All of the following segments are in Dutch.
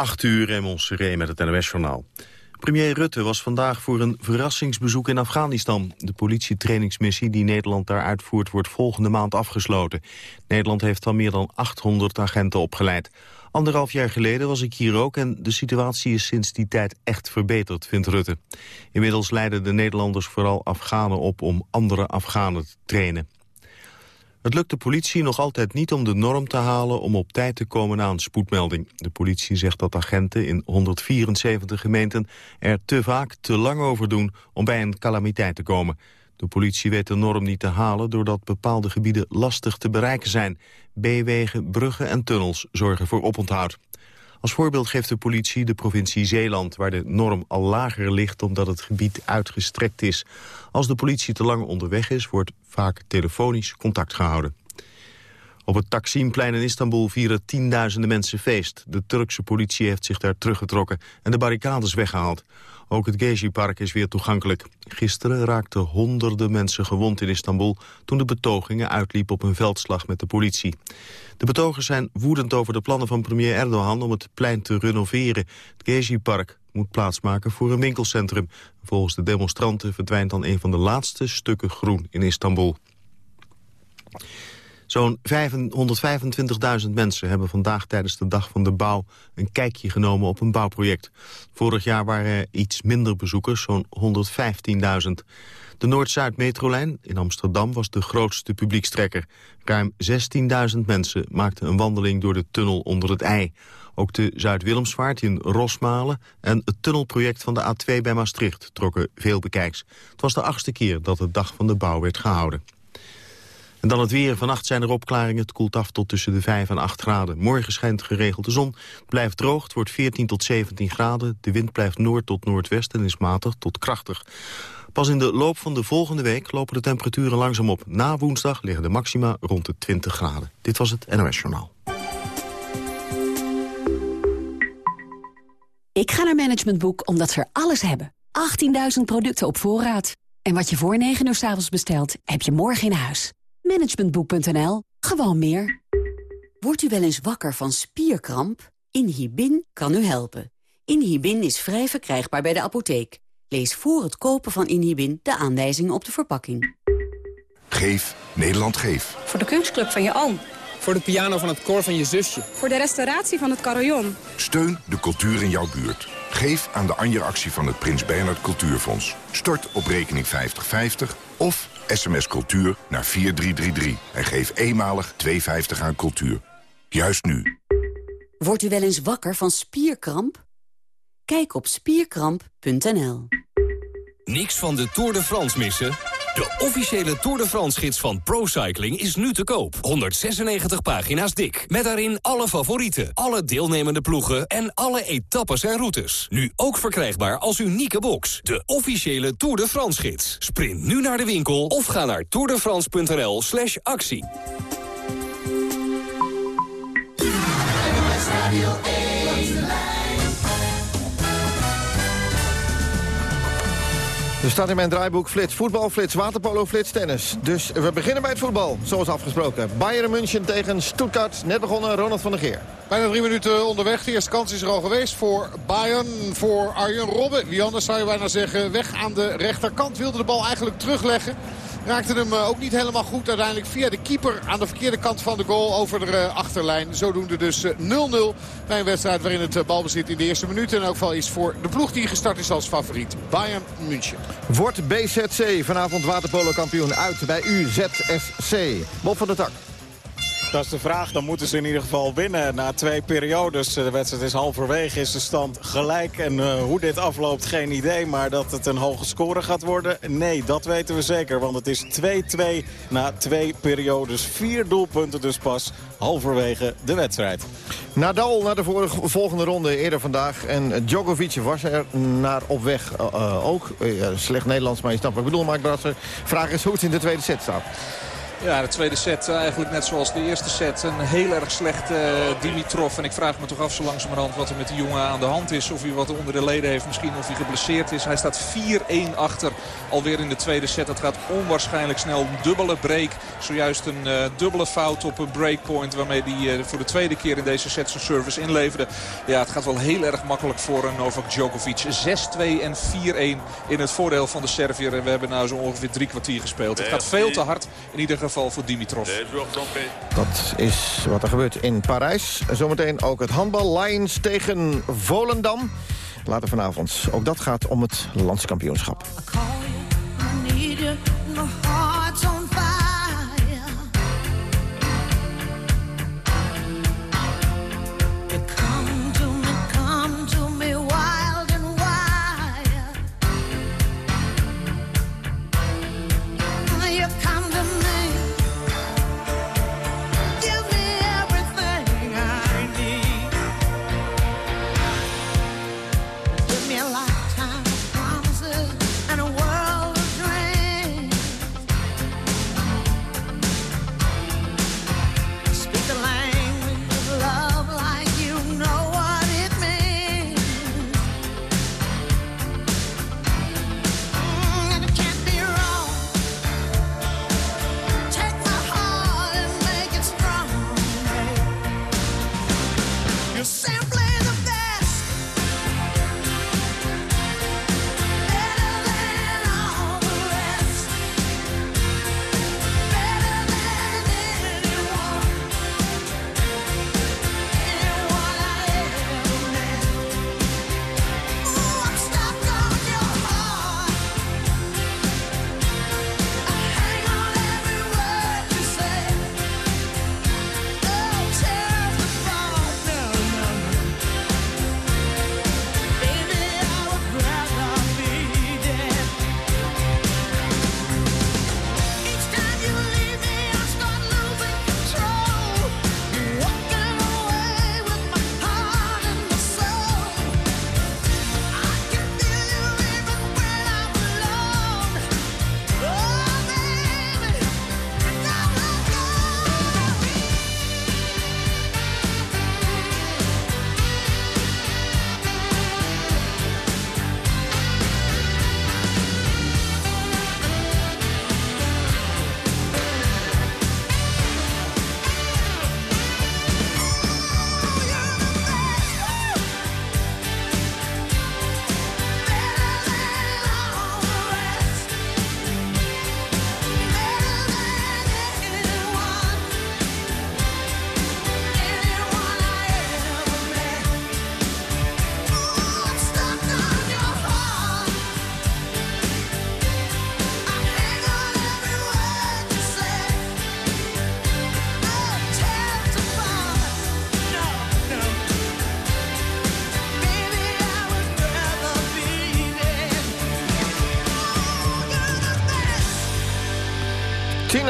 8 uur in Montserrat met het NOS-journaal. Premier Rutte was vandaag voor een verrassingsbezoek in Afghanistan. De politietrainingsmissie die Nederland daar uitvoert wordt volgende maand afgesloten. Nederland heeft al meer dan 800 agenten opgeleid. Anderhalf jaar geleden was ik hier ook en de situatie is sinds die tijd echt verbeterd, vindt Rutte. Inmiddels leiden de Nederlanders vooral Afghanen op om andere Afghanen te trainen. Het lukt de politie nog altijd niet om de norm te halen om op tijd te komen een spoedmelding. De politie zegt dat agenten in 174 gemeenten er te vaak te lang over doen om bij een calamiteit te komen. De politie weet de norm niet te halen doordat bepaalde gebieden lastig te bereiken zijn. B-wegen, bruggen en tunnels zorgen voor oponthoud. Als voorbeeld geeft de politie de provincie Zeeland... waar de norm al lager ligt omdat het gebied uitgestrekt is. Als de politie te lang onderweg is, wordt vaak telefonisch contact gehouden. Op het Taksimplein in Istanbul vieren tienduizenden mensen feest. De Turkse politie heeft zich daar teruggetrokken en de barricades weggehaald. Ook het Gezi-park is weer toegankelijk. Gisteren raakten honderden mensen gewond in Istanbul... toen de betogingen uitliepen op een veldslag met de politie. De betogers zijn woedend over de plannen van premier Erdogan... om het plein te renoveren. Het Gezi-park moet plaatsmaken voor een winkelcentrum. Volgens de demonstranten verdwijnt dan een van de laatste stukken groen in Istanbul. Zo'n 125.000 mensen hebben vandaag tijdens de dag van de bouw een kijkje genomen op een bouwproject. Vorig jaar waren er iets minder bezoekers, zo'n 115.000. De Noord-Zuid metrolijn in Amsterdam was de grootste publiekstrekker. Ruim 16.000 mensen maakten een wandeling door de tunnel onder het IJ. Ook de Zuid-Willemsvaart in Rosmalen en het tunnelproject van de A2 bij Maastricht trokken veel bekijks. Het was de achtste keer dat de dag van de bouw werd gehouden. En dan het weer. Vannacht zijn er opklaringen. Het koelt af tot tussen de 5 en 8 graden. Morgen schijnt geregeld de zon. Het blijft droog. Het wordt 14 tot 17 graden. De wind blijft noord tot noordwest en is matig tot krachtig. Pas in de loop van de volgende week lopen de temperaturen langzaam op. Na woensdag liggen de maxima rond de 20 graden. Dit was het NOS Journaal. Ik ga naar Management Boek omdat ze er alles hebben. 18.000 producten op voorraad. En wat je voor 9 uur s avonds bestelt, heb je morgen in huis. Managementboek.nl. Gewoon meer. Wordt u wel eens wakker van spierkramp? Inhibin kan u helpen. Inhibin is vrij verkrijgbaar bij de apotheek. Lees voor het kopen van Inhibin de aanwijzingen op de verpakking. Geef Nederland Geef. Voor de kunstclub van je oom. Voor de piano van het koor van je zusje. Voor de restauratie van het carillon. Steun de cultuur in jouw buurt. Geef aan de Anja-actie van het Prins Bernhard Cultuurfonds. Stort op rekening 5050 of sms cultuur naar 4333. En geef eenmalig 2,50 aan cultuur. Juist nu. Wordt u wel eens wakker van spierkramp? Kijk op spierkramp.nl. Niks van de Tour de France missen? De officiële Tour de France-gids van ProCycling is nu te koop. 196 pagina's dik. Met daarin alle favorieten, alle deelnemende ploegen... en alle etappes en routes. Nu ook verkrijgbaar als unieke box. De officiële Tour de France-gids. Sprint nu naar de winkel of ga naar tourdefrance.nl slash actie. Er staat in mijn draaiboek flits voetbal, flits waterpolo, flits tennis. Dus we beginnen bij het voetbal, zoals afgesproken. Bayern München tegen Stuttgart, net begonnen, Ronald van der Geer. Bijna drie minuten onderweg. De eerste kans is er al geweest voor Bayern, voor Arjen Robben. Wie anders zou je bijna zeggen, weg aan de rechterkant. Wilde de bal eigenlijk terugleggen. Raakte hem eh, ook niet helemaal goed. Uiteindelijk via de keeper aan de verkeerde kant van de goal over de eh, achterlijn. Zodoende dus 0-0 eh, bij een wedstrijd waarin het balbezit in de eerste minuut. En ook wel is voor de ploeg die gestart is als favoriet. Bayern München. Wordt BZC vanavond waterpolo kampioen uit bij UZSC. Bob van der Tak. Dat is de vraag. Dan moeten ze in ieder geval winnen na twee periodes. De wedstrijd is halverwege, is de stand gelijk. En uh, hoe dit afloopt, geen idee. Maar dat het een hoge score gaat worden, nee, dat weten we zeker. Want het is 2-2 na twee periodes. Vier doelpunten dus pas halverwege de wedstrijd. Nadal naar de volgende ronde eerder vandaag. En Djokovic was er naar op weg uh, ook. Uh, slecht Nederlands, maar je snapt wat ik bedoel, Mark Brasser. Vraag is hoe het in de tweede set staat. Ja, de tweede set eigenlijk net zoals de eerste set. Een heel erg slecht Dimitrov. En ik vraag me toch af zo langzamerhand wat er met die jongen aan de hand is. Of hij wat onder de leden heeft. Misschien of hij geblesseerd is. Hij staat 4-1 achter alweer in de tweede set. Dat gaat onwaarschijnlijk snel. Een dubbele break. Zojuist een dubbele fout op een breakpoint. Waarmee hij voor de tweede keer in deze set zijn service inleverde. Ja, het gaat wel heel erg makkelijk voor Novak Djokovic. 6-2 en 4-1 in het voordeel van de Servier. En we hebben nu zo ongeveer drie kwartier gespeeld. Het gaat veel te hard. In ieder geval voor Dimitrov. Dat is wat er gebeurt in Parijs. Zometeen ook het handbal. Lions tegen Volendam. Later vanavond. Ook dat gaat om het landskampioenschap.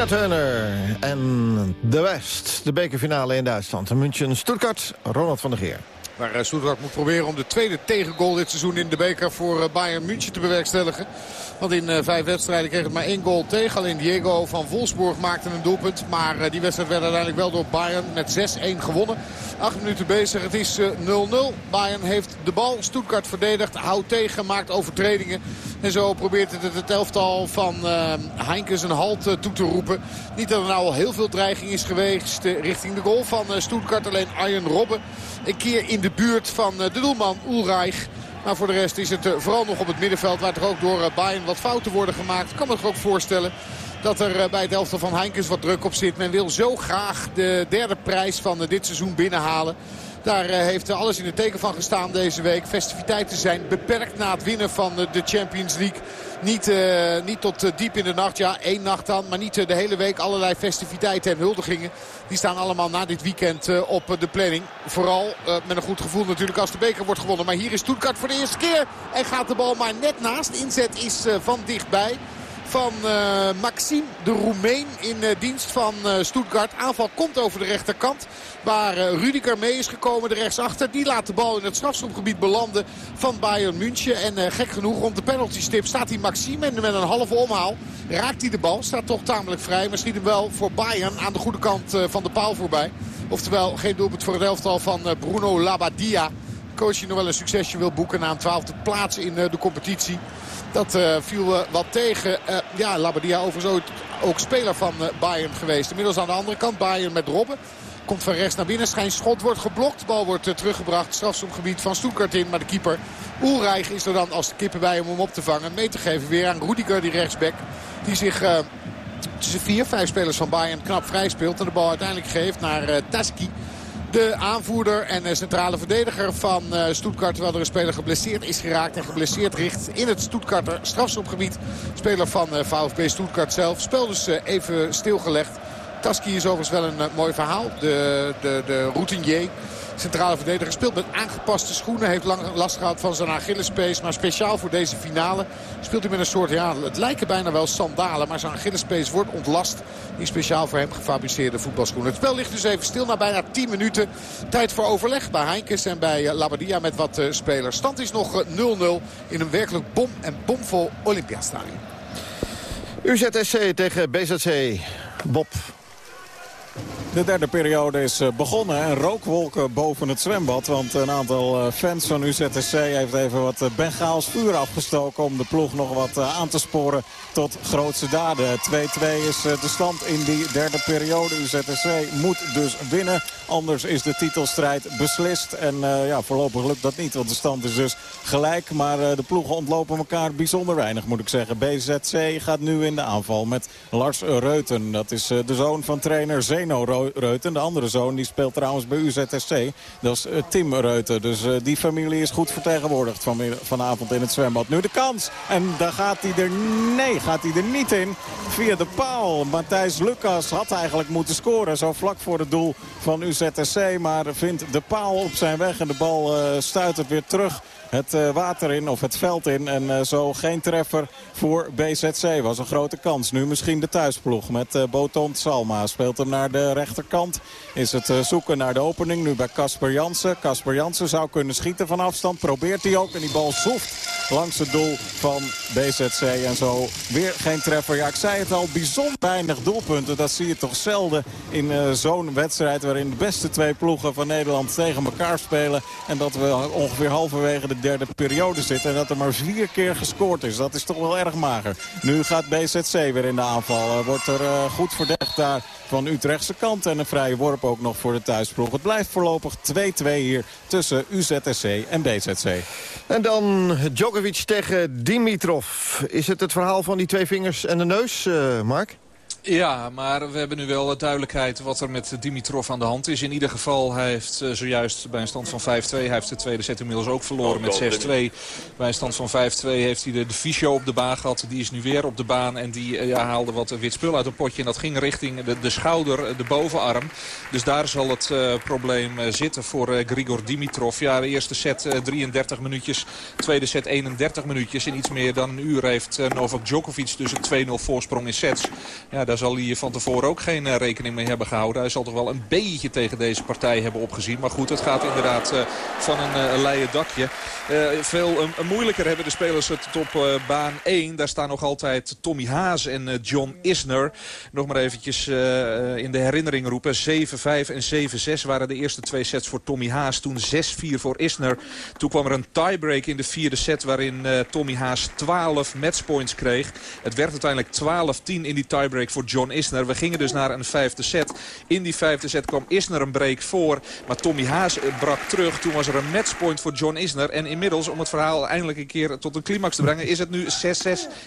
Tina Turner en de West. De bekerfinale in Duitsland. München, Stuttgart, Ronald van der Geer. Waar eh, moet proberen om de tweede tegengoal dit seizoen in de beker voor eh, Bayern München te bewerkstelligen. Want in eh, vijf wedstrijden kreeg het maar één goal tegen. Alleen Diego van Wolfsburg maakte een doelpunt. Maar die wedstrijd werd uiteindelijk wel door Bayern met 6-1 gewonnen. Acht minuten bezig. Het is 0-0. Bayern heeft de bal. Stuttgart verdedigt. Houdt tegen. Maakt overtredingen. En zo probeert het het elftal van uh, Heinkes een halt toe te roepen. Niet dat er nou al heel veel dreiging is geweest richting de goal van Stuttgart. Alleen Arjen Robben een keer in de buurt van de doelman Ulreich. Maar voor de rest is het vooral nog op het middenveld waar er ook door Bayern wat fouten worden gemaakt. Ik kan me ook voorstellen dat er bij het elftal van Heinkes wat druk op zit. Men wil zo graag de derde prijs van dit seizoen binnenhalen. Daar heeft alles in het teken van gestaan deze week. Festiviteiten zijn beperkt na het winnen van de Champions League. Niet, uh, niet tot diep in de nacht, ja één nacht dan. Maar niet de hele week allerlei festiviteiten en huldigingen. Die staan allemaal na dit weekend op de planning. Vooral met een goed gevoel natuurlijk als de beker wordt gewonnen. Maar hier is Stuttgart voor de eerste keer. En gaat de bal maar net naast. Inzet is van dichtbij van uh, Maxime, de Roemeen in uh, dienst van uh, Stuttgart. Aanval komt over de rechterkant. Waar Rudiger mee is gekomen, de rechtsachter. Die laat de bal in het strafschopgebied belanden van Bayern München. En gek genoeg, rond de penaltystip staat hij Maxime. En met een halve omhaal raakt hij de bal. Staat toch tamelijk vrij. Hem wel voor Bayern aan de goede kant van de paal voorbij. Oftewel geen doelpunt voor het elftal van Bruno Labadia coach die nog wel een succesje wil boeken na een twaalfde plaats in de competitie. Dat uh, viel uh, wat tegen. Ja, Labadia overigens ook speler van Bayern geweest. Inmiddels aan de andere kant Bayern met Robben. Komt van rechts naar binnen. Schijn schot wordt geblokt. De bal wordt teruggebracht. Strafschopgebied van Stuttgart in. Maar de keeper Oelreich is er dan als de kippen bij om hem op te vangen. Mee te geven weer aan Rudiger, die rechtsback. Die zich tussen vier, vijf spelers van Bayern knap vrij speelt. En de bal uiteindelijk geeft naar Taski. De aanvoerder en centrale verdediger van Stuttgart. Terwijl er een speler geblesseerd is geraakt. En geblesseerd richt in het Stuttgarter strafschopgebied. Speler van VfB Stuttgart zelf. Spel dus even stilgelegd. Taski is overigens wel een mooi verhaal. De, de, de routinier. Centrale verdediger speelt met aangepaste schoenen. Heeft lang last gehad van zijn Achillespees. Maar speciaal voor deze finale speelt hij met een soort... Ja, het lijken bijna wel sandalen. Maar zijn Achillespees wordt ontlast. Die speciaal voor hem gefabriceerde voetbalschoenen. Het spel ligt dus even stil na bijna 10 minuten. Tijd voor overleg bij Heinkes en bij Labadia met wat uh, spelers. Stand is nog 0-0 in een werkelijk bom- en bomvol Olympiastadion. UZSC tegen BZC. Bob, de derde periode is begonnen en rookwolken boven het zwembad. Want een aantal fans van UZSC heeft even wat Bengaals vuur afgestoken... om de ploeg nog wat aan te sporen tot grootste daden. 2-2 is de stand in die derde periode. UZSC moet dus winnen. Anders is de titelstrijd beslist. En ja, voorlopig lukt dat niet, want de stand is dus gelijk. Maar de ploegen ontlopen elkaar bijzonder weinig, moet ik zeggen. BZC gaat nu in de aanval met Lars Reuten. Dat is de zoon van trainer Reuten. De andere zoon die speelt trouwens bij UZSC. Dat is Tim Reuten. Dus die familie is goed vertegenwoordigd van, vanavond in het zwembad. Nu de kans. En daar gaat hij er... Nee, gaat hij er niet in. Via de paal. Matthijs Lucas had eigenlijk moeten scoren. Zo vlak voor het doel van UZSC. ZSC. Maar vindt de paal op zijn weg en de bal uh, stuitert weer terug het uh, water in of het veld in. En uh, zo geen treffer voor BZC. Was een grote kans. Nu misschien de thuisploeg met uh, Boton Salma. Speelt hem naar de rechterkant. Is het zoeken naar de opening. Nu bij Casper Jansen. Casper Jansen zou kunnen schieten van afstand. Probeert hij ook. En die bal zoeft langs het doel van BZC. En zo weer geen treffer. Ja, ik zei het al. Bijzonder weinig doelpunten. Dat zie je toch zelden in zo'n wedstrijd. Waarin de beste twee ploegen van Nederland tegen elkaar spelen. En dat we ongeveer halverwege de derde periode zitten. En dat er maar vier keer gescoord is. Dat is toch wel erg mager. Nu gaat BZC weer in de aanval. Wordt er uh, goed verdedigd daar van Utrechtse kant. En een vrije worp ook nog voor de thuisploeg. Het blijft voorlopig 2-2 hier tussen UZSC en BZC. En dan Djokovic tegen Dimitrov. Is het het verhaal van die twee vingers en de neus, uh, Mark? Ja, maar we hebben nu wel duidelijkheid wat er met Dimitrov aan de hand is. In ieder geval, hij heeft uh, zojuist bij een stand van 5-2... hij heeft de tweede set inmiddels ook verloren met 6-2. Bij een stand van 5-2 heeft hij de, de Fischio op de baan gehad. Die is nu weer op de baan en die uh, ja, haalde wat wit spul uit een potje. En dat ging richting de, de schouder, de bovenarm. Dus daar zal het uh, probleem zitten voor Grigor Dimitrov. Ja, de eerste set 33 minuutjes, tweede set 31 minuutjes. In iets meer dan een uur heeft Novak Djokovic dus een 2-0 voorsprong in sets. Ja, daar zal hij van tevoren ook geen uh, rekening mee hebben gehouden. Hij zal toch wel een beetje tegen deze partij hebben opgezien. Maar goed, het gaat inderdaad uh, van een uh, leien dakje. veel moeilijker hebben de spelers het op baan 1. Daar staan nog altijd Tommy Haas en John Isner. Nog maar eventjes in de herinnering roepen. 7-5 en 7-6 waren de eerste twee sets voor Tommy Haas. Toen 6-4 voor Isner. Toen kwam er een tiebreak in de vierde set waarin Tommy Haas 12 matchpoints kreeg. Het werd uiteindelijk 12-10 in die tiebreak voor John Isner. We gingen dus naar een vijfde set. In die vijfde set kwam Isner een break voor. Maar Tommy Haas brak terug. Toen was er een matchpoint voor John Isner. En inmiddels, om het verhaal eindelijk een keer tot een climax te brengen... is het nu 6-6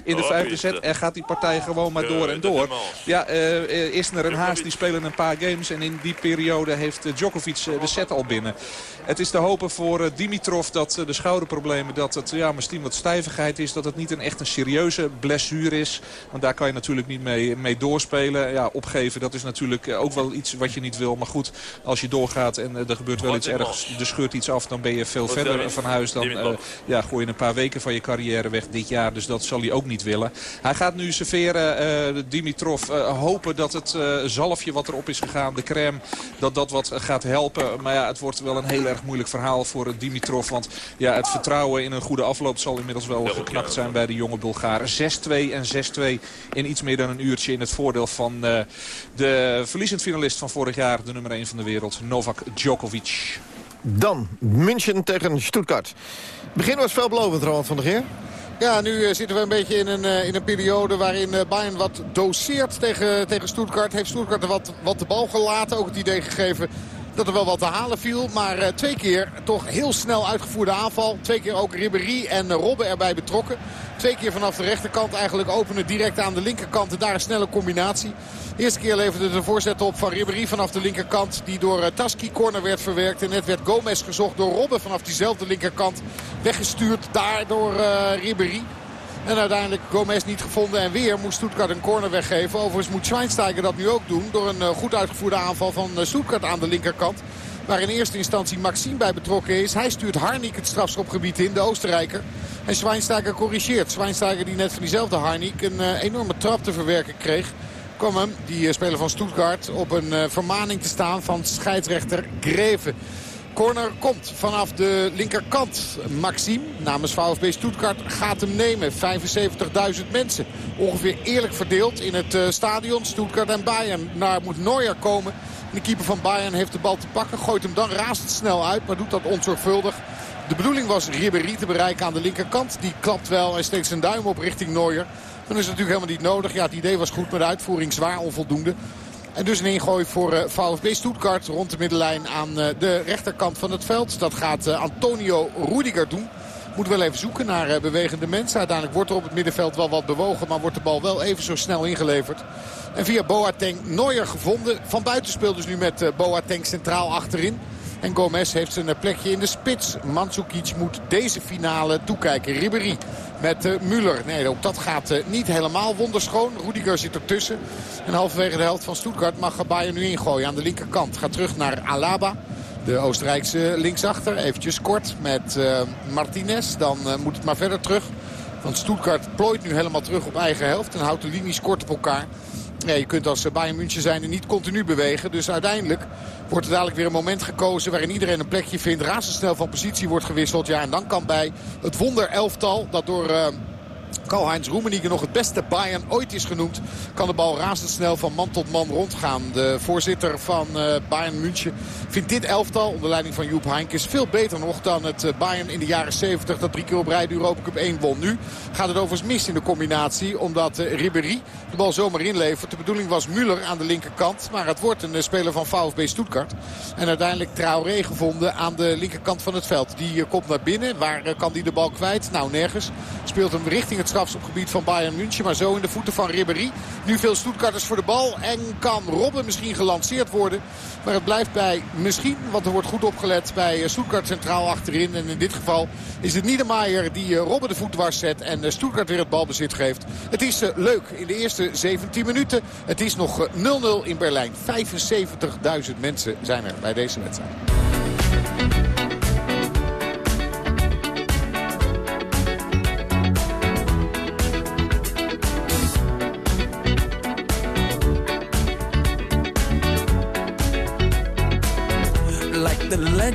in de vijfde set. En gaat die partij gewoon maar door en door. Ja, uh, Isner en Haas die spelen een paar games. En in die periode heeft Djokovic de set al binnen. Het is te hopen voor Dimitrov dat de schouderproblemen... dat het ja, misschien wat stijvigheid is. Dat het niet een echt een serieuze blessure is. Want daar kan je natuurlijk niet mee, mee doorspelen. Ja, opgeven, dat is natuurlijk ook wel iets wat je niet wil. Maar goed, als je doorgaat en er gebeurt wel iets ergs, er scheurt iets af... dan ben je veel verder van huis. Dan ja, gooi je een paar weken van je carrière weg dit jaar. Dus dat zal hij ook niet willen. Hij gaat nu serveren, Dimitrov. hopen dat het zalfje wat erop is gegaan, de crème, dat dat wat gaat helpen. Maar ja, het wordt wel een heel erg moeilijk verhaal voor Dimitrov. Want ja, het vertrouwen in een goede afloop zal inmiddels wel geknakt zijn bij de jonge Bulgaren. 6-2 en 6-2 in iets meer dan een uurtje in het voordeel van uh, de verliezend finalist van vorig jaar. De nummer 1 van de wereld, Novak Djokovic. Dan München tegen Stuttgart. begin was veelbelovend, Roland van der Geer. Ja, nu uh, zitten we een beetje in een, uh, in een periode waarin Bayern wat doseert tegen, tegen Stuttgart. Heeft Stuttgart wat, wat de bal gelaten. Ook het idee gegeven dat er wel wat te halen viel. Maar uh, twee keer toch heel snel uitgevoerde aanval. Twee keer ook Ribéry en uh, Robben erbij betrokken. Twee keer vanaf de rechterkant eigenlijk openen direct aan de linkerkant. En daar een snelle combinatie. De eerste keer leverde de voorzet op van Ribéry vanaf de linkerkant. Die door uh, Taski corner werd verwerkt. En net werd Gomez gezocht door Robben vanaf diezelfde linkerkant. Weggestuurd daar door Ribéry. En uiteindelijk Gomez niet gevonden. En weer moest Stuttgart een corner weggeven. Overigens moet Schweinsteiger dat nu ook doen. Door een goed uitgevoerde aanval van Stuttgart aan de linkerkant. Waar in eerste instantie Maxime bij betrokken is. Hij stuurt Harnik het strafschopgebied in, de Oostenrijker. En Schweinsteiger corrigeert. Schweinsteiger die net van diezelfde Harnik een uh, enorme trap te verwerken kreeg. Kwam hem, die speler van Stuttgart, op een vermaning te staan van scheidsrechter Greven. Corner komt vanaf de linkerkant. Maxime namens VfB Stuttgart gaat hem nemen. 75.000 mensen. Ongeveer eerlijk verdeeld in het uh, stadion. Stuttgart en Bayern. Naar moet Neuer komen. De keeper van Bayern heeft de bal te pakken. Gooit hem dan razendsnel uit. Maar doet dat onzorgvuldig. De bedoeling was Ribéry te bereiken aan de linkerkant. Die klapt wel en steekt zijn duim op richting Neuer. Dan is het natuurlijk helemaal niet nodig. Ja, het idee was goed, maar de uitvoering zwaar onvoldoende. En dus een ingooi voor uh, VfB Stuttgart rond de middenlijn aan uh, de rechterkant van het veld. Dat gaat uh, Antonio Rudiger doen. Moet wel even zoeken naar bewegende mensen. Uiteindelijk wordt er op het middenveld wel wat bewogen. Maar wordt de bal wel even zo snel ingeleverd. En via Boateng Neuer gevonden. Van buiten speelt dus nu met Boateng centraal achterin. En Gomez heeft zijn plekje in de spits. Mandzukic moet deze finale toekijken. Ribéry met uh, Müller. Nee, ook dat gaat uh, niet helemaal wonderschoon. Rudiger zit ertussen. En halverwege de helft van Stuttgart mag Bayern nu ingooien aan de linkerkant. Gaat terug naar Alaba. De Oostenrijkse linksachter. Eventjes kort met Martinez. Dan moet het maar verder terug. Want Stuttgart plooit nu helemaal terug op eigen helft. En houdt de linies kort op elkaar. Nee, je kunt als Bayern München zijn en niet continu bewegen. Dus uiteindelijk wordt er dadelijk weer een moment gekozen waarin iedereen een plekje vindt. Razendsnel van positie wordt gewisseld. Ja, en dan kan bij het wonder elftal dat door... Uh, Karl-Heinz Roemenigge nog het beste Bayern ooit is genoemd. Kan de bal razendsnel van man tot man rondgaan. De voorzitter van uh, Bayern München vindt dit elftal onder leiding van Joep Heynckes veel beter nog dan het uh, Bayern in de jaren 70 dat drie keer op rij de Europa Cup 1 won. Nu gaat het overigens mis in de combinatie omdat uh, Ribéry de bal zomaar inlevert. De bedoeling was Müller aan de linkerkant. Maar het wordt een speler van VfB Stuttgart. En uiteindelijk Traoré gevonden aan de linkerkant van het veld. Die komt naar binnen. Waar kan die de bal kwijt? Nou nergens. Speelt hem richting het strafschopgebied van Bayern München. Maar zo in de voeten van Ribéry. Nu veel Stuttgarters voor de bal. En kan Robben misschien gelanceerd worden. Maar het blijft bij misschien. Want er wordt goed opgelet bij Stuttgart centraal achterin. En in dit geval is het Niedermayer die Robben de voet dwars zet. En Stuttgart weer het balbezit geeft. Het is leuk in de eerste 17 minuten. Het is nog 0-0 in Berlijn. 75.000 mensen zijn er bij deze wedstrijd.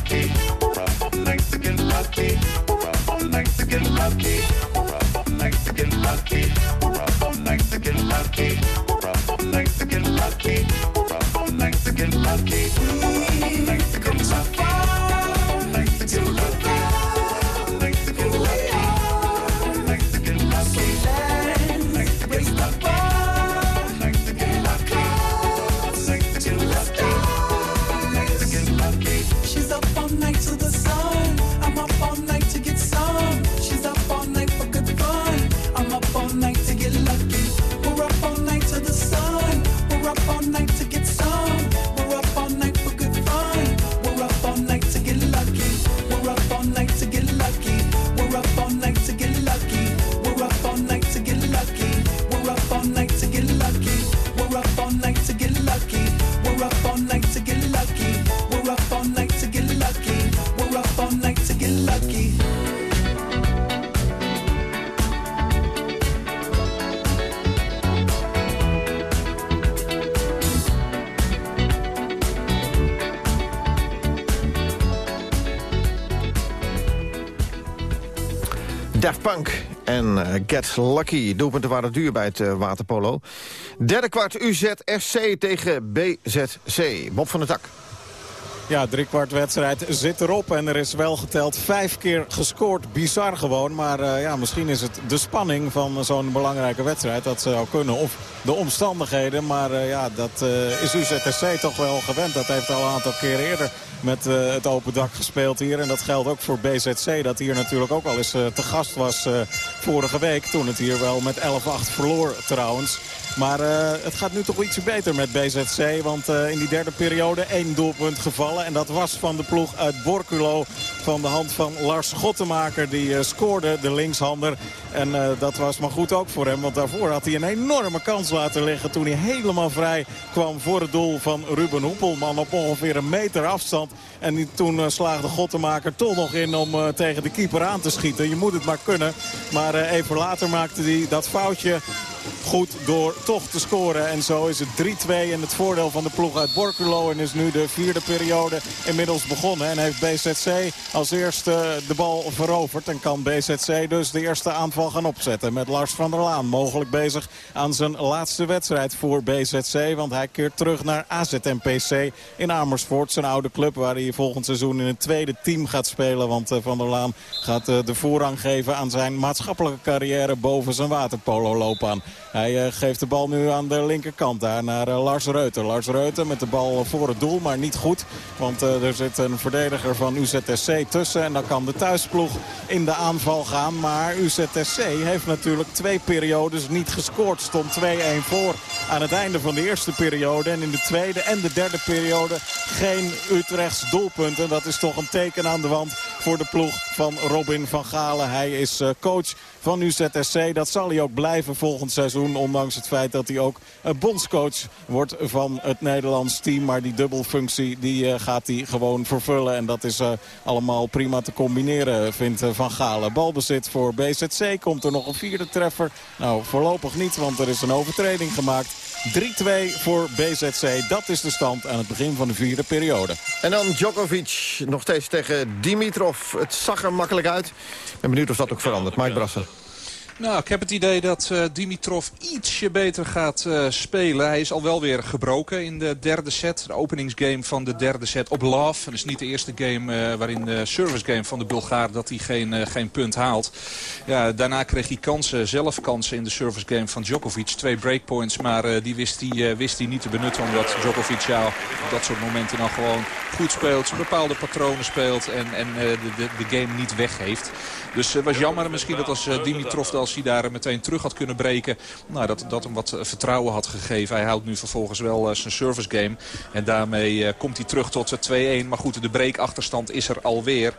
lucky. Like to get lucky. Like to get lucky. Like to get lucky. Get Lucky. Doelpunten waren duur bij het eh, waterpolo. Derde kwart UZSC tegen BZC. Bob van der Tak. Ja, driekwart wedstrijd zit erop en er is wel geteld vijf keer gescoord. Bizar gewoon, maar eh, ja, misschien is het de spanning van zo'n belangrijke wedstrijd. Dat zou kunnen, of de omstandigheden. Maar eh, ja, dat is UZSC toch wel gewend. Dat heeft al een aantal keren eerder met eh, het open dak gespeeld hier. En dat geldt ook voor BZC, dat hier natuurlijk ook al eens eh, te gast was eh, vorige week. Toen het hier wel met 11-8 verloor trouwens. Maar het gaat nu toch iets beter met BZC. Want in die derde periode één doelpunt gevallen. En dat was van de ploeg uit Borculo. Van de hand van Lars Gottemaker. Die scoorde, de linkshander. En dat was maar goed ook voor hem. Want daarvoor had hij een enorme kans laten liggen. Toen hij helemaal vrij kwam voor het doel van Ruben Hoepelman. Op ongeveer een meter afstand. En toen eh, slaagde Gottemaker toch nog in om eh, tegen de keeper aan te schieten. Je moet het maar kunnen. Maar eh, even later maakte hij dat foutje goed door toch te scoren. En zo is het 3-2 in het voordeel van de ploeg uit Borculo. En is nu de vierde periode inmiddels begonnen. En heeft BZC als eerste de bal veroverd. En kan BZC dus de eerste aanval gaan opzetten. Met Lars van der Laan mogelijk bezig aan zijn laatste wedstrijd voor BZC. Want hij keert terug naar AZMPC in Amersfoort. Zijn oude club waar hij volgend seizoen in het tweede team gaat spelen. Want eh, Van der Laan gaat eh, de voorrang geven aan zijn maatschappelijke carrière boven zijn waterpolo-loopbaan. Hij eh, geeft de bal nu aan de linkerkant daar naar eh, Lars Reuter. Lars Reuter met de bal voor het doel, maar niet goed. Want eh, er zit een verdediger van UZSC tussen. En dan kan de thuisploeg in de aanval gaan. Maar UZSC heeft natuurlijk twee periodes niet gescoord. Stond 2-1 voor aan het einde van de eerste periode. En in de tweede en de derde periode geen Utrechts doelpunten. Dat is toch een teken aan de wand voor de ploeg van Robin van Galen. Hij is coach van UZSC. Dat zal hij ook blijven volgend Ondanks het feit dat hij ook eh, bondscoach wordt van het Nederlands team. Maar die dubbelfunctie die, eh, gaat hij gewoon vervullen. En dat is eh, allemaal prima te combineren, vindt Van Galen. Balbezit voor BZC. Komt er nog een vierde treffer? Nou, voorlopig niet, want er is een overtreding gemaakt. 3-2 voor BZC. Dat is de stand aan het begin van de vierde periode. En dan Djokovic, nog steeds tegen Dimitrov. Het zag er makkelijk uit. Ik ben benieuwd of dat ook verandert. Mike Brasser. Nou, ik heb het idee dat eh, Dimitrov ietsje beter gaat eh, spelen. Hij is al wel weer gebroken in de derde set. De openingsgame van de derde set op love. Het is niet de eerste game eh, waarin de service game van de Bulgaar dat hij geen, geen punt haalt. Ja, daarna kreeg hij kansen, zelf kansen in de service game van Djokovic. Twee breakpoints, maar die wist hij, wist hij niet te benutten. Omdat Djokovic ja, op dat soort momenten dan gewoon goed speelt. Bepaalde patronen speelt en, en de, de, de game niet weggeeft. Dus het was jammer misschien dat als Dimitrov als hij daar meteen terug had kunnen breken... Nou, dat, dat hem wat vertrouwen had gegeven. Hij houdt nu vervolgens wel zijn service game. En daarmee komt hij terug tot 2-1. Maar goed, de breakachterstand is er alweer.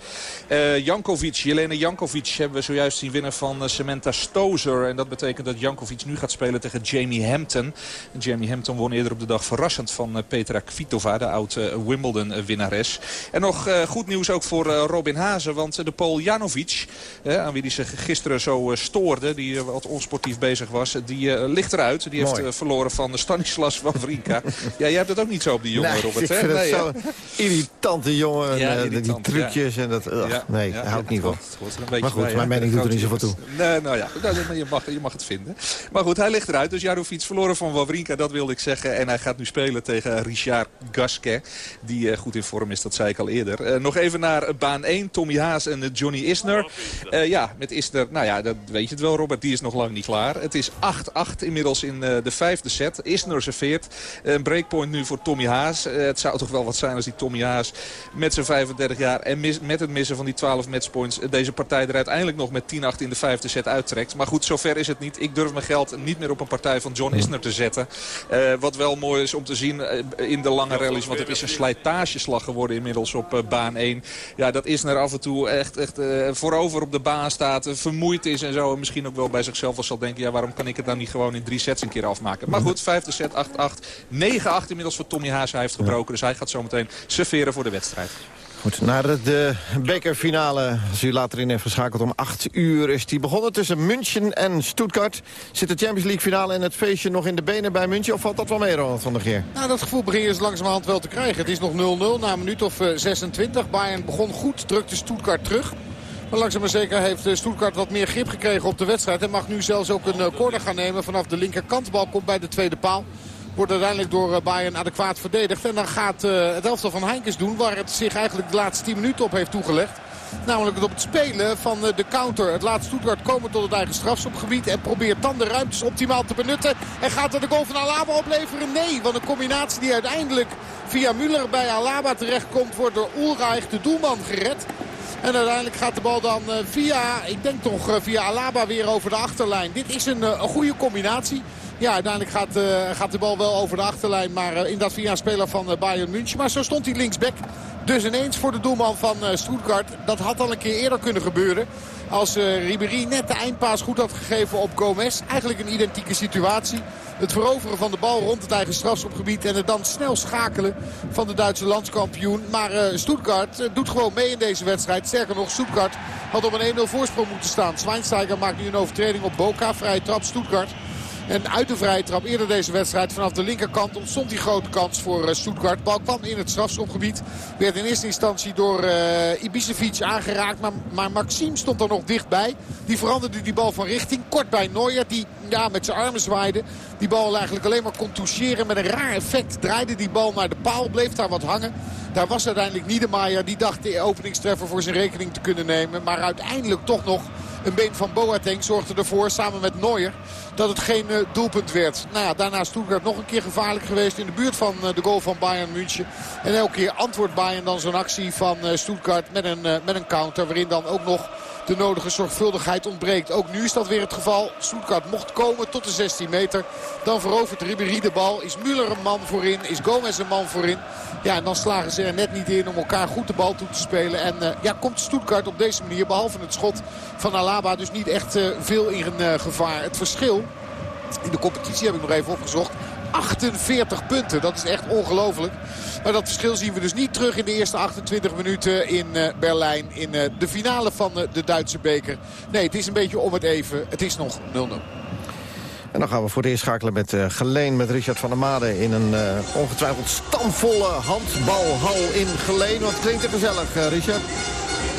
Jankovic, Jelena Jankovic hebben we zojuist zien winnen van Samantha Stozer. En dat betekent dat Jankovic nu gaat spelen tegen Jamie Hampton. Jamie Hampton won eerder op de dag verrassend van Petra Kvitova, de oude Wimbledon-winnares. En nog goed nieuws ook voor Robin Hazen, want de Pool Janovic, aan wie hij zich gisteren zo stoorde, die wat onsportief bezig was, die ligt eruit. Die Mooi. heeft verloren van Stanislas Wawrinka. ja, jij hebt het ook niet zo op die jongen, Nee, Robert. ik hè? Nee, zo irritante jongen. Ja, en, eh, irritant, die trucjes en dat... ugh, Ja, nee, ja, daar hou ik ja, niet van. Maar goed, bij, mijn mening doet er niet zoveel toe. Nee, nou ja, nou, maar je, mag, je mag het vinden. Maar goed, hij ligt eruit. Dus Jarovic verloren van Wawrinka, dat wilde ik zeggen. En hij gaat nu spelen tegen Richard Gasquet. Die eh, goed in vorm is, dat zei ik al eerder. Eh, nog even naar baan 1. Tommy Haas en eh, Johnny Isner. Eh, ja, met Isner, nou ja, dat weet je het wel Robert. Die is nog lang niet klaar. Het is 8-8 inmiddels in eh, de vijfde set. Isner serveert. Een breakpoint nu voor Tommy Haas. Eh, het zou toch wel wat zijn als die Tommy Haas met zijn 35 jaar... en mis- met het missen van die 12 matchpoints... eh, deze partij er uiteindelijk nog met 10-8 in de vijfde set uittrekt. Maar goed, zover is het niet. Ik durf mijn geld niet meer op een partij van John Isner te zetten. Eh, wat wel mooi is om te zien eh, in de lange rallies. Want het is een slijtageslag geworden inmiddels op eh, baan 1. Ja, dat Isner af en toe echt, echt eh, voorover op de baan staat. eh, vermoeid is en zo. En misschien ook wel bij zichzelf wel zal denken... ja, waarom kan ik het dan niet gewoon in drie sets een keer afmaken? Maar goed, vijfde set 8-8. 9-8 inmiddels voor Tommy Haas. Hij heeft gebroken. Dus hij gaat zometeen serveren voor de wedstrijd. Goed, naar de bekerfinale. Als u later in heeft geschakeld om 8 uur is die begonnen tussen München en Stuttgart. Zit de Champions League finale en het feestje nog in de benen bij München? Of valt dat wel mee, Ronald van der Geer? Nou, dat gevoel begin je eens langzamerhand wel te krijgen. Het is nog 0-0 na een minuut of eh, 26. Bayern begon goed, drukte Stuttgart terug. Maar langzaam maar zeker heeft eh, Stuttgart wat meer grip gekregen op de wedstrijd. En mag nu zelfs ook een eh, corner gaan nemen vanaf de linkerkant. Bal komt bij de tweede paal. Wordt uiteindelijk door eh, Bayern adequaat verdedigd. En dan gaat het elftal van Heinkes doen waar het zich eigenlijk de laatste 10 minuten op heeft toegelegd. Namelijk het op het spelen van de counter. Het laat Stuttgart komen tot het eigen strafschopgebied. En probeert dan de ruimtes optimaal te benutten. En gaat er de goal van Alaba opleveren? Nee, want een combinatie die uiteindelijk via Müller bij Alaba terechtkomt... wordt door Ulreich, de doelman, gered. En uiteindelijk gaat de bal dan eh, via, ik denk toch eh, via Alaba weer over de achterlijn. Dit is een, eh, goede combinatie. Ja, uiteindelijk gaat, gaat de bal wel over de achterlijn. Maar eh, inderdaad via een speler van Bayern München. Maar zo stond hij linksback. Dus ineens voor de doelman van Stuttgart. Dat had al een keer eerder kunnen gebeuren. Als eh Ribéry net de eindpaas goed had gegeven op Gomez. Eigenlijk een identieke situatie. Het veroveren van de bal rond het eigen strafschopgebied. En het dan snel schakelen van de Duitse landskampioen. Maar eh, Stuttgart eh, doet gewoon mee in deze wedstrijd. Sterker nog, Stuttgart had op een 1-0 voorsprong moeten staan. Schweinsteiger maakt nu een overtreding op Boca. Vrije trap Stuttgart. En uit de vrije trap eerder deze wedstrijd vanaf de linkerkant ontstond die grote kans voor eh, Stuttgart. Bal kwam in het strafschopgebied. Werd in eerste instantie door eh Ibisevic aangeraakt. Maar, maar Maxime stond er nog dichtbij. Die veranderde die bal van richting. Kort bij Neuer. Die ja, met zijn armen zwaaide. Die bal eigenlijk alleen maar kon toucheren. Met een raar effect draaide die bal naar de paal. Bleef daar wat hangen. Daar was uiteindelijk Niedermayer. Die dacht de openingstreffer voor zijn rekening te kunnen nemen. Maar uiteindelijk toch nog een been van Boateng zorgde ervoor samen met Neuer dat het geen eh, doelpunt werd. Nou daarna is Stuttgart nog een keer gevaarlijk geweest in de buurt van eh, de goal van Bayern München. En elke keer antwoordt Bayern dan zo'n actie van eh, Stuttgart met een, met een counter waarin dan ook nog de nodige zorgvuldigheid ontbreekt. Ook nu is dat weer het geval. Stuttgart mocht komen tot de 16 meter. Dan verovert Ribéry de bal. Is Müller een man voorin. Is Gomez een man voorin. Ja, en dan slagen ze er net niet in om elkaar goed de bal toe te spelen. En uh, ja, komt Stuttgart op deze manier, behalve het schot van Alaba, dus niet echt uh, veel in uh, gevaar. Het verschil in de competitie heb ik nog even opgezocht. 48 punten, dat is echt ongelooflijk. Maar dat verschil zien we dus niet terug in de eerste 28 minuten in uh, Berlijn. In uh, de finale van uh, de Duitse beker. Nee, het is een beetje om het even. Het is nog 0-0. En dan gaan we voor het eerst schakelen met Geleen, met Richard van der Made... in een ongetwijfeld stamvolle handbalhal in Geleen. Wat klinkt er gezellig, Richard?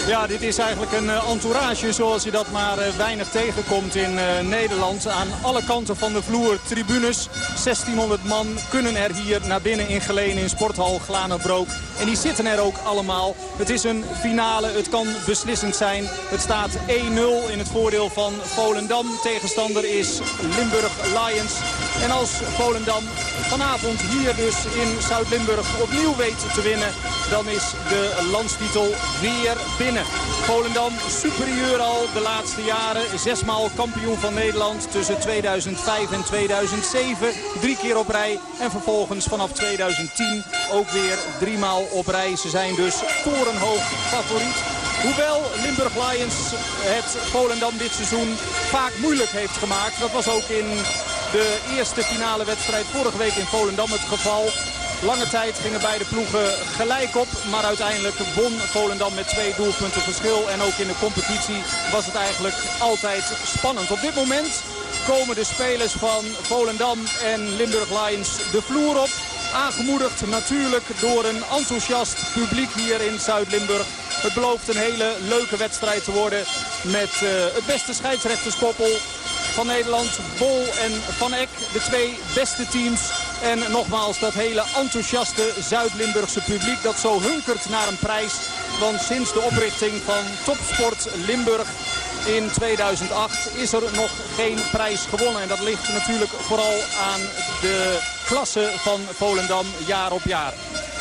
Ja, dit is eigenlijk een uh, entourage zoals je dat maar uh, weinig tegenkomt in uh, Nederland. Aan alle kanten van de vloer tribunes. 1600 man kunnen er hier naar binnen in Geleen in sporthal Glanenbroek. En die zitten er ook allemaal. Het is een finale, het kan beslissend zijn. Het staat 1-0 in het voordeel van Volendam. Tegenstander is Limburg Lions. En als Volendam vanavond hier dus in Zuid-Limburg opnieuw weet te winnen... dan is de landstitel weer binnen. Volendam superieur al de laatste jaren. Zesmaal kampioen van Nederland tussen 2005 en 2007. Drie keer op rij. En vervolgens vanaf 2010 ook weer driemaal op rij. Ze zijn dus torenhoog favoriet. Hoewel Limburg Lions het Volendam dit seizoen vaak moeilijk heeft gemaakt. Dat was ook in de eerste finale wedstrijd vorige week in Volendam het geval. Lange tijd gingen beide ploegen gelijk op. Maar uiteindelijk won Volendam met twee doelpunten verschil. En ook in de competitie was het eigenlijk altijd spannend. Op dit moment komen de spelers van Volendam en Limburg Lions de vloer op. Aangemoedigd natuurlijk door een enthousiast publiek hier in Zuid-Limburg. Het belooft een hele leuke wedstrijd te worden met uh, het beste scheidsrechterskoppel van Nederland. Bol en Van Eck, de twee beste teams. En nogmaals dat hele enthousiaste Zuid-Limburgse publiek dat zo hunkert naar een prijs. Want sinds de oprichting van Topsport Limburg in 2008 is er nog geen prijs gewonnen. En dat ligt natuurlijk vooral aan de klasse van Volendam jaar op jaar.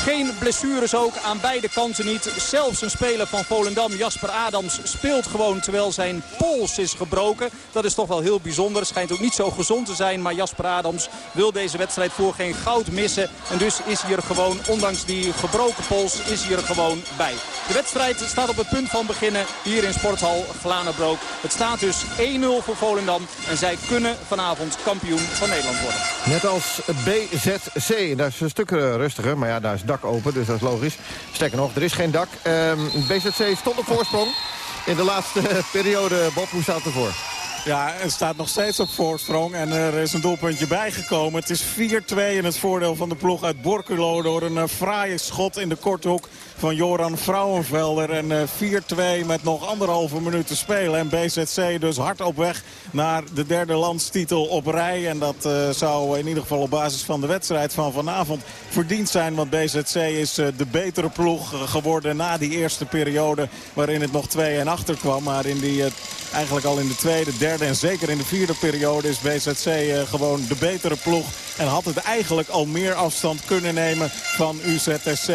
Geen blessures ook, aan beide kanten niet. Zelfs een speler van Volendam, Jasper Adams, speelt gewoon terwijl zijn pols is gebroken. Dat is toch wel heel bijzonder. Schijnt ook niet zo gezond te zijn. Maar Jasper Adams wil deze wedstrijd voor geen goud missen. En dus is hij er gewoon, ondanks die gebroken pols, is hij er gewoon bij. De wedstrijd staat op het punt van beginnen hier in sporthal Glanenbroek. Het staat dus 1-0 voor Volendam. En zij kunnen vanavond kampioen van Nederland worden. Net als BZC. Dat is een stuk rustiger, maar ja, daar is dak open, dus dat is logisch. Sterker nog, er is geen dak. Um, BZC stond op voorsprong in de laatste periode. Bob, hoe staat het ervoor? Ja, het staat nog steeds op voorsprong en er is een doelpuntje bijgekomen. Het is 4-2 in het voordeel van de ploeg uit Borculo door een uh, fraaie schot in de korthoek van Joran Vrouwenvelder. En uh, 4-2 met nog anderhalve minuut te spelen. En BZC dus hard op weg naar de derde landstitel op rij. En dat uh, zou in ieder geval op basis van de wedstrijd van vanavond verdiend zijn. Want BZC is uh, de betere ploeg geworden na die eerste periode waarin het nog 2 en achter kwam. Maar in die, eigenlijk al in de tweede, derde en zeker in de vierde periode is BZC gewoon de betere ploeg. En had het eigenlijk al meer afstand kunnen nemen van UZSC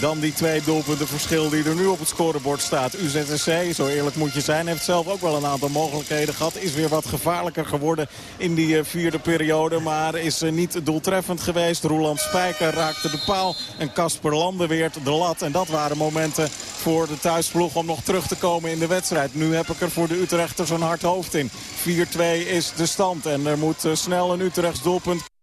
dan die twee doelpunten verschil die er nu op het scorebord staat. UZSC, zo eerlijk moet je zijn, heeft zelf ook wel een aantal mogelijkheden gehad. Is weer wat gevaarlijker geworden in die uh, vierde periode. Maar is uh, niet doeltreffend geweest. Roland Spijker raakte de paal. En Casper Landenweert de lat. En dat waren momenten voor de thuisploeg om nog terug te komen in de wedstrijd. Nu heb ik er voor de Utrechters een hard hoofd in. 4-2 is de stand. En er moet uh, snel een Utrechts doelpunt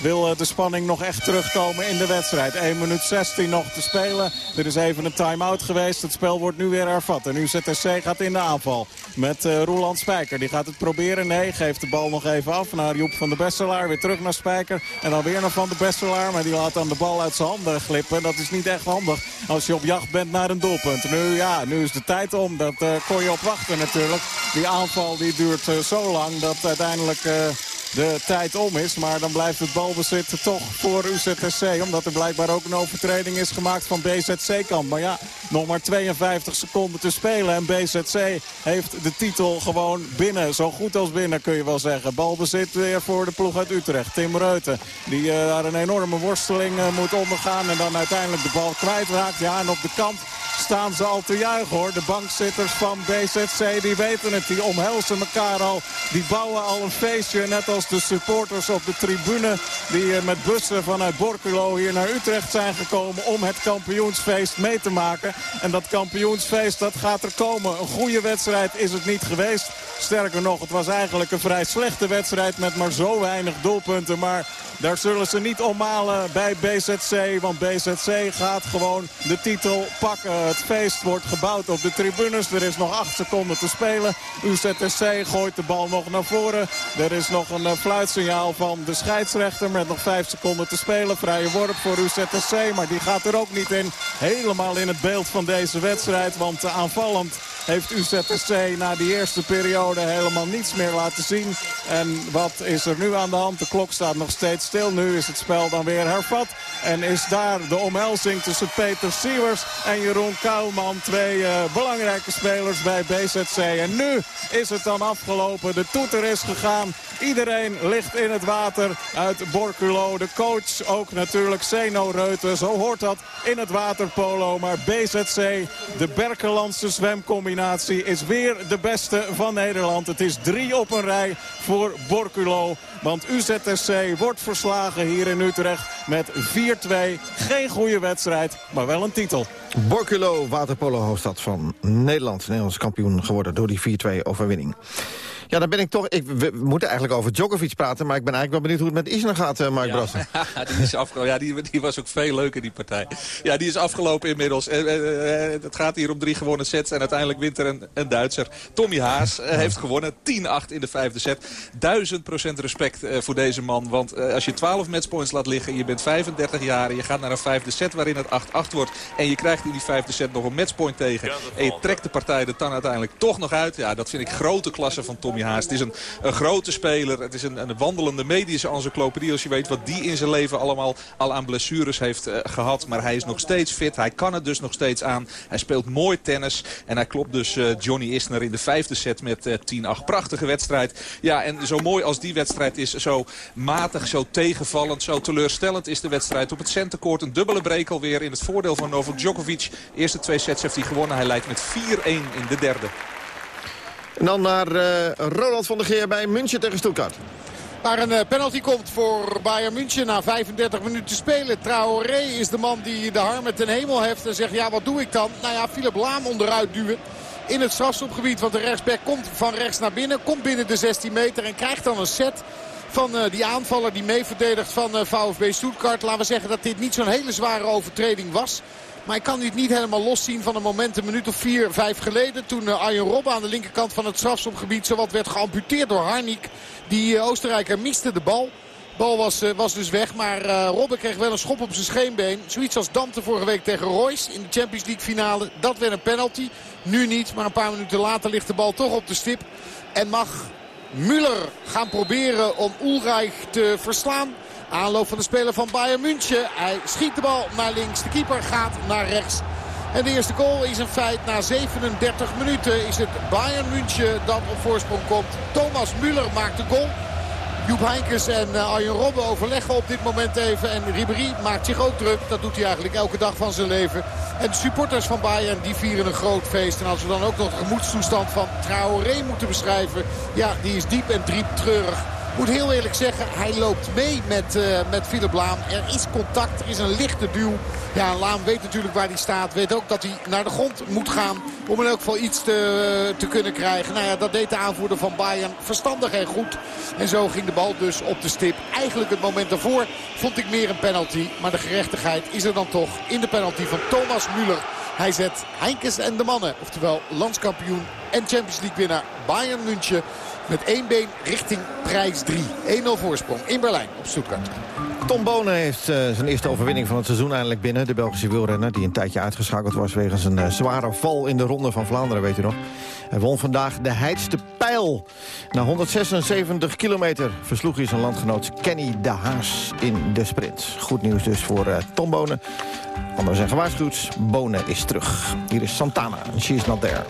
wil de spanning nog echt terugkomen in de wedstrijd. 1 minuut 16 nog te spelen. Er is even een time-out geweest. Het spel wordt nu weer hervat. En UZSC gaat in de aanval met uh, Roland Spijker. Die gaat het proberen. Nee, geeft de bal nog even af naar Joep van de Besselaar. Weer terug naar Spijker. En dan weer naar Van de Besselaar. Maar die laat dan de bal uit zijn handen glippen. Dat is niet echt handig als je op jacht bent naar een doelpunt. Nu, ja, nu is de tijd om. Dat uh, kon je op wachten natuurlijk. Die aanval die duurt zo lang dat uiteindelijk de tijd om is. Maar dan blijft het balbezit toch voor UZSC. Omdat er blijkbaar ook een overtreding is gemaakt van BZC-kant. Maar ja, nog maar 52 seconden te spelen. En BZC heeft de titel gewoon binnen. Zo goed als binnen kun je wel zeggen. Balbezit weer voor de ploeg uit Utrecht. Tim Reuten. Die uh, daar een enorme worsteling uh, moet ondergaan. En dan uiteindelijk de bal kwijtraakt. Ja, en op de kant staan ze al te juichen hoor. De bankzitters van BZC die weten het. Die omhelzen elkaar al. Die bouwen al een feestje. Net als de supporters op de tribune. Die eh, met bussen vanuit Borculo hier naar Utrecht zijn gekomen. Om het kampioensfeest mee te maken. En dat kampioensfeest dat gaat er komen. Een goede wedstrijd is het niet geweest. Sterker nog, het was eigenlijk een vrij slechte wedstrijd met maar zo weinig doelpunten. Maar daar zullen ze niet ommalen bij BZC. Want BZC gaat gewoon de titel pakken. Het feest wordt gebouwd op de tribunes. Er is nog acht seconden te spelen. UZSC gooit de bal nog naar voren. Er is nog een eh, fluitsignaal van de scheidsrechter met nog vijf seconden te spelen. Vrije worp voor UZSC, maar die gaat er ook niet in. Helemaal in het beeld van deze wedstrijd. Want eh, aanvallend heeft UZSC na die eerste periode helemaal niets meer laten zien. En wat is er nu aan de hand? De klok staat nog steeds stil. Nu is het spel dan weer hervat. En is daar de omhelzing tussen Peter Siewers en Jeroen Kuilman. Twee eh, belangrijke spelers bij BZC. En nu is het dan afgelopen. De toeter is gegaan. Iedereen ligt in het water uit Borculo. De coach ook natuurlijk, Zeno Reuten. Zo hoort dat in het waterpolo. Maar BZC, de Berkelandse zwemcombinatie, is weer de beste van Nederland. Het is drie op een rij voor Borculo. Want UZSC wordt verslagen hier in Utrecht met 4-2. Geen goede wedstrijd, maar wel een titel. Borculo, waterpolo hoofdstad van Nederland. Nederlands kampioen geworden door die 4-2 overwinning. Ja, dan ben ik toch... Ik, we moeten eigenlijk over Djokovic praten... maar ik ben eigenlijk wel benieuwd hoe het met Isner gaat, uh, Mark ja. Brassen. die, is afgelopen. ja die, die was ook veel leuker, die partij. Ja, die is afgelopen inmiddels. Uh, uh, het gaat hier om drie gewonnen sets... en uiteindelijk wint er een, een Duitser. Tommy Haas heeft gewonnen. 10-8 in de vijfde set. Duizend procent respect voor deze man. Want als je 12 matchpoints laat liggen... je bent 35 jaar en je gaat naar een vijfde set... waarin het 8-8 wordt... en je krijgt in die vijfde set nog een matchpoint tegen... en je trekt de partij er dan uiteindelijk toch nog uit. Ja, dat vind ik grote klasse van Tommy Het is een, een grote speler. Het is een, een wandelende medische encyclopedie. Als je weet wat die in zijn leven allemaal al aan blessures heeft uh, gehad. Maar hij is nog steeds fit. Hij kan het dus nog steeds aan. Hij speelt mooi tennis. En hij klopt dus uh, Johnny Isner in de vijfde set met uh, 10-8. Prachtige wedstrijd. Ja, en zo mooi als die wedstrijd is. Zo matig, zo tegenvallend, zo teleurstellend is de wedstrijd. Op het centercourt een dubbele break alweer in het voordeel van Novak Djokovic. De eerste twee sets heeft hij gewonnen. Hij leidt met 4-1 in de derde. En dan naar uh, Roland van der Geer bij München tegen Stuttgart. Waar een uh, penalty komt voor Bayern München na 35 minuten spelen. Traoré is de man die de harmen ten hemel heeft en zegt ja wat doe ik dan? Nou ja, Philip Laam onderuit duwen in het strafschopgebied. Want de rechtsback komt van rechts naar binnen, komt binnen de 16 meter en krijgt dan een set van uh, die aanvaller die mee verdedigt van uh, VfB Stuttgart. Laten we zeggen dat dit niet zo'n hele zware overtreding was. Maar ik kan dit niet helemaal loszien van een moment een minuut of vier, vijf geleden. Toen uh, Arjen Robben aan de linkerkant van het strafschopgebied zowat werd geamputeerd door Harnik. Die uh, Oostenrijker miste de bal. Bal was, uh, was dus weg, maar uh, kreeg wel een schop op zijn scheenbeen. Zoiets als Dante vorige week tegen Royce in de Champions League finale. Dat werd een penalty. Nu niet, maar een paar minuten later ligt de bal toch op de stip. En mag Müller gaan proberen om Ulreich te verslaan. Aanloop van de speler van Bayern München. Hij schiet de bal naar links. De keeper gaat naar rechts. En de eerste goal is een feit. Na 37 minuten is het Bayern München dat op voorsprong komt. Thomas Müller maakt de goal. Joep Heinkes en uh, Arjen Robben overleggen op dit moment even. En Ribéry maakt zich ook druk. Dat doet hij eigenlijk elke dag van zijn leven. En de supporters van Bayern die vieren een groot feest. En als we dan ook nog de gemoedstoestand van Traoré moeten beschrijven. Ja, die is diep en diep treurig. Moet heel eerlijk zeggen, hij loopt mee met, uh, met Philip Laam. Er is contact, er is een lichte duw. Ja, Laam weet natuurlijk waar hij staat. Weet ook dat hij naar de grond moet gaan om in elk geval iets te, te kunnen krijgen. Nou ja, dat deed de aanvoerder van Bayern verstandig en goed. En zo ging de bal dus op de stip. Eigenlijk het moment daarvoor vond ik meer een penalty. Maar de gerechtigheid is er dan toch in de penalty van Thomas Müller. Hij zet Heinkes en de mannen, oftewel landskampioen en Champions League winnaar Bayern München met één been richting prijs 3. 1-0 voorsprong in Berlijn op Stuttgart. Tom Bonen heeft uh, zijn eerste overwinning van het seizoen eindelijk binnen. De Belgische wielrenner die een tijdje uitgeschakeld was... wegens een uh, zware val in de Ronde van Vlaanderen, weet u nog. Hij won vandaag de Heidste Pijl. Na 176 kilometer versloeg hij zijn landgenoot Kenny de Haas in de sprint. Goed nieuws dus voor uh, Tom Bonen. Anderen zijn gewaarschuwd. Bonen is terug. Hier is Santana. She's not there.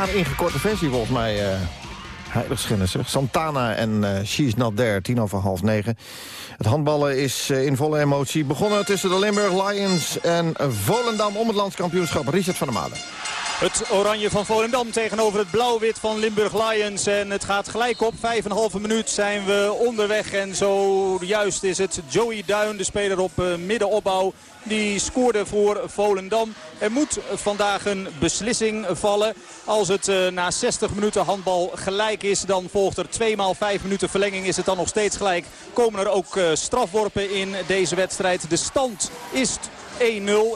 Zwaar ingekorte versie volgens mij. eh Heiligschennis, zeg. Santana en eh, She's Not There, tien over half negen. Het handballen is eh, in volle emotie begonnen tussen de Limburg Lions en Volendam om het landskampioenschap. Richard van der Made. Het oranje van Volendam tegenover het blauw-wit van Limburg Lions. En het gaat gelijk op. Vijf en een halve minuut zijn we onderweg. En zojuist is het Joey Duin, de speler op eh, middenopbouw. Die scoorde voor Volendam. Er moet vandaag een beslissing vallen. Als het eh, na 60 minuten handbal gelijk is, dan volgt er 2 maal 5 minuten verlenging. Is het dan nog steeds gelijk, komen er ook eh, strafworpen in deze wedstrijd. De stand is 1-0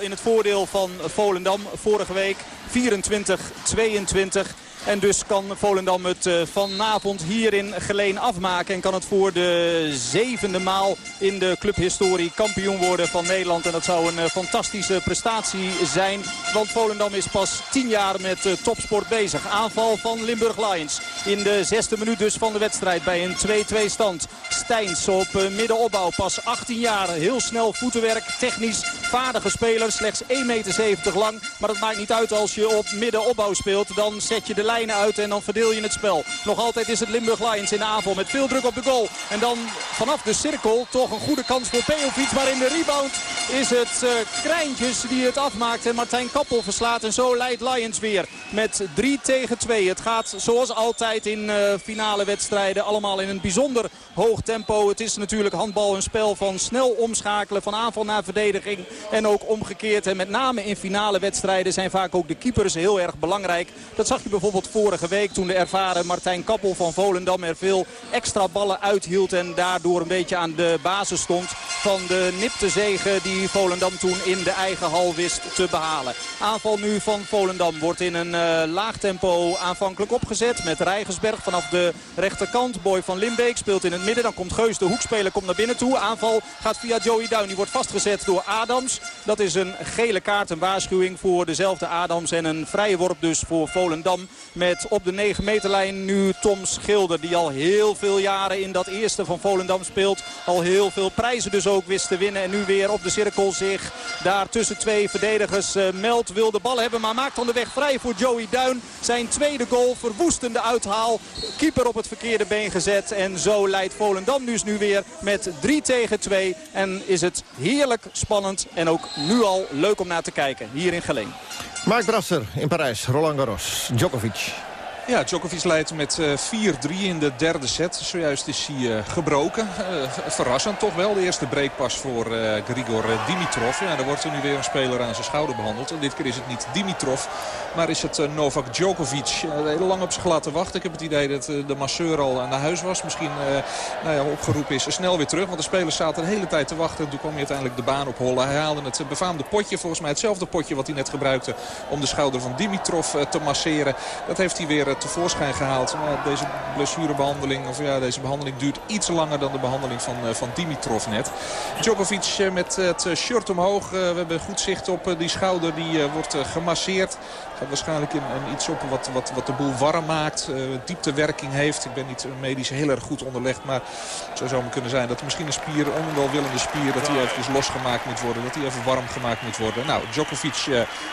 in het voordeel van Volendam vorige week. 24-22. En dus kan Volendam het eh, vanavond hier in Geleen afmaken. En kan het voor de zevende maal in de clubhistorie kampioen worden van Nederland. En dat zou een eh, fantastische prestatie zijn. Want Volendam is pas 10 jaar met eh, topsport bezig. Aanval van Limburg Lions. In de zesde minuut dus van de wedstrijd bij een 2-2 stand. Steins op middenopbouw. Pas 18 jaar. Heel snel voetenwerk. Technisch vaardige speler. Slechts 1,70 meter lang. Maar dat maakt niet uit als je op middenopbouw speelt. Dan zet je de uit en dan verdeel je het spel. Nog altijd is het Limburg Lions in de aanval met veel druk op de goal. En dan vanaf de cirkel toch een goede kans voor Peovic. Maar in de rebound is het eh, Krijntjes die het afmaakt. En Martijn Kappel verslaat. En zo leidt Lions weer met 3 tegen 2. Het gaat zoals altijd in eh, finale wedstrijden allemaal in een bijzonder hoog tempo. Het is natuurlijk handbal een spel van snel omschakelen. Van aanval naar verdediging. En ook omgekeerd. En met name in finale wedstrijden zijn vaak ook de keepers heel erg belangrijk. Dat zag je bijvoorbeeld vorige week toen de ervaren Martijn Kappel van Volendam er veel extra ballen uithield. En daardoor een beetje aan de basis stond van de nipte zegen die Volendam toen in de eigen hal wist te behalen. Aanval nu van Volendam wordt in een eh, laag tempo aanvankelijk opgezet met Rijgersberg vanaf de rechterkant. Boy van Limbeek speelt in het midden. Dan komt Geus, de hoekspeler, komt naar binnen toe. Aanval gaat via Joey Duin. Die wordt vastgezet door Adams. Dat is een gele kaart, een waarschuwing voor dezelfde Adams. En een vrije worp dus voor Volendam. Met op de 9 meterlijn nu Tom Schilder. Die al heel veel jaren in dat eerste van Volendam speelt. Al heel veel prijzen dus ook wist te winnen. En nu weer op de cirkel zich daar tussen twee verdedigers uh, meldt. Wil de bal hebben, maar maakt dan de weg vrij voor Joey Duin. Zijn tweede goal, verwoestende uithaal. Keeper op het verkeerde been gezet. En zo leidt Volendam dus nu weer met 3 tegen 2. En is het heerlijk spannend en ook nu al leuk om naar te kijken. Hier in Geleen. Mark Brasser in Parijs, Roland Garros, Djokovic. Ja, Djokovic leidt met 4-3 in de derde set. Zojuist is hij uh, gebroken. Uh, verrassend toch wel. De eerste breakpas voor Grigor Dimitrov. Ja, er wordt er nu weer een speler aan zijn schouder behandeld. En dit keer is het niet Dimitrov, maar is het Novak Djokovic. heel lang op zich laten wachten. Ik heb het idee dat de masseur al naar huis was. Misschien nou ja, opgeroepen is snel weer terug. Want de spelers zaten de hele tijd te wachten. Toen kwam hij uiteindelijk de baan op hollen. Hij haalde het befaamde potje. Volgens mij hetzelfde potje wat hij net gebruikte om de schouder van Dimitrov te masseren. Dat heeft hij weer tevoorschijn gehaald. Deze blessurebehandeling, of ja, deze behandeling duurt iets langer dan de behandeling van, uh, van Dimitrov net. Djokovic uh, met het shirt omhoog. We hebben goed zicht op die schouder. Die wordt gemasseerd. Gaat waarschijnlijk in, in iets op wat, wat, wat de boel warm maakt. dieptewerking heeft. Ik ben niet medisch heel erg goed onderlegd. Maar het zou zomaar kunnen zijn dat er misschien een spier, een onwelwillende spier, dat die even losgemaakt moet worden. Dat die even warm gemaakt moet worden. Nou, Djokovic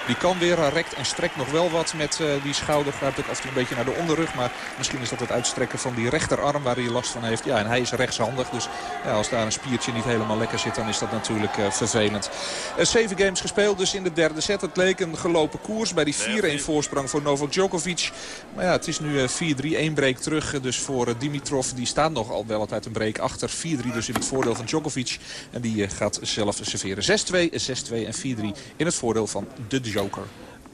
die kan weer. Hij rekt en strekt nog wel wat met die schouder. Gaat ook af en toe een beetje naar de onderrug. Maar misschien is dat het uitstrekken van die rechterarm waar hij last van heeft. Ja, en hij is rechtshandig. Dus ja, als daar een spiertje niet helemaal lekker zit, dan is dat natuurlijk uh, vervelend. Uh, zeven games gespeeld dus in de derde set. Het leek een gelopen koers bij die 4-1 voorsprang voor Novak Djokovic. Maar ja, het is nu uh, 4-3, 1 break terug. Dus voor Dimitrov, die staat nog al wel altijd een break achter. 4-3 dus in het voordeel van Djokovic. En die gaat zelf serveren 6-2, 6-2 en 4-3 in het voordeel van de Joker.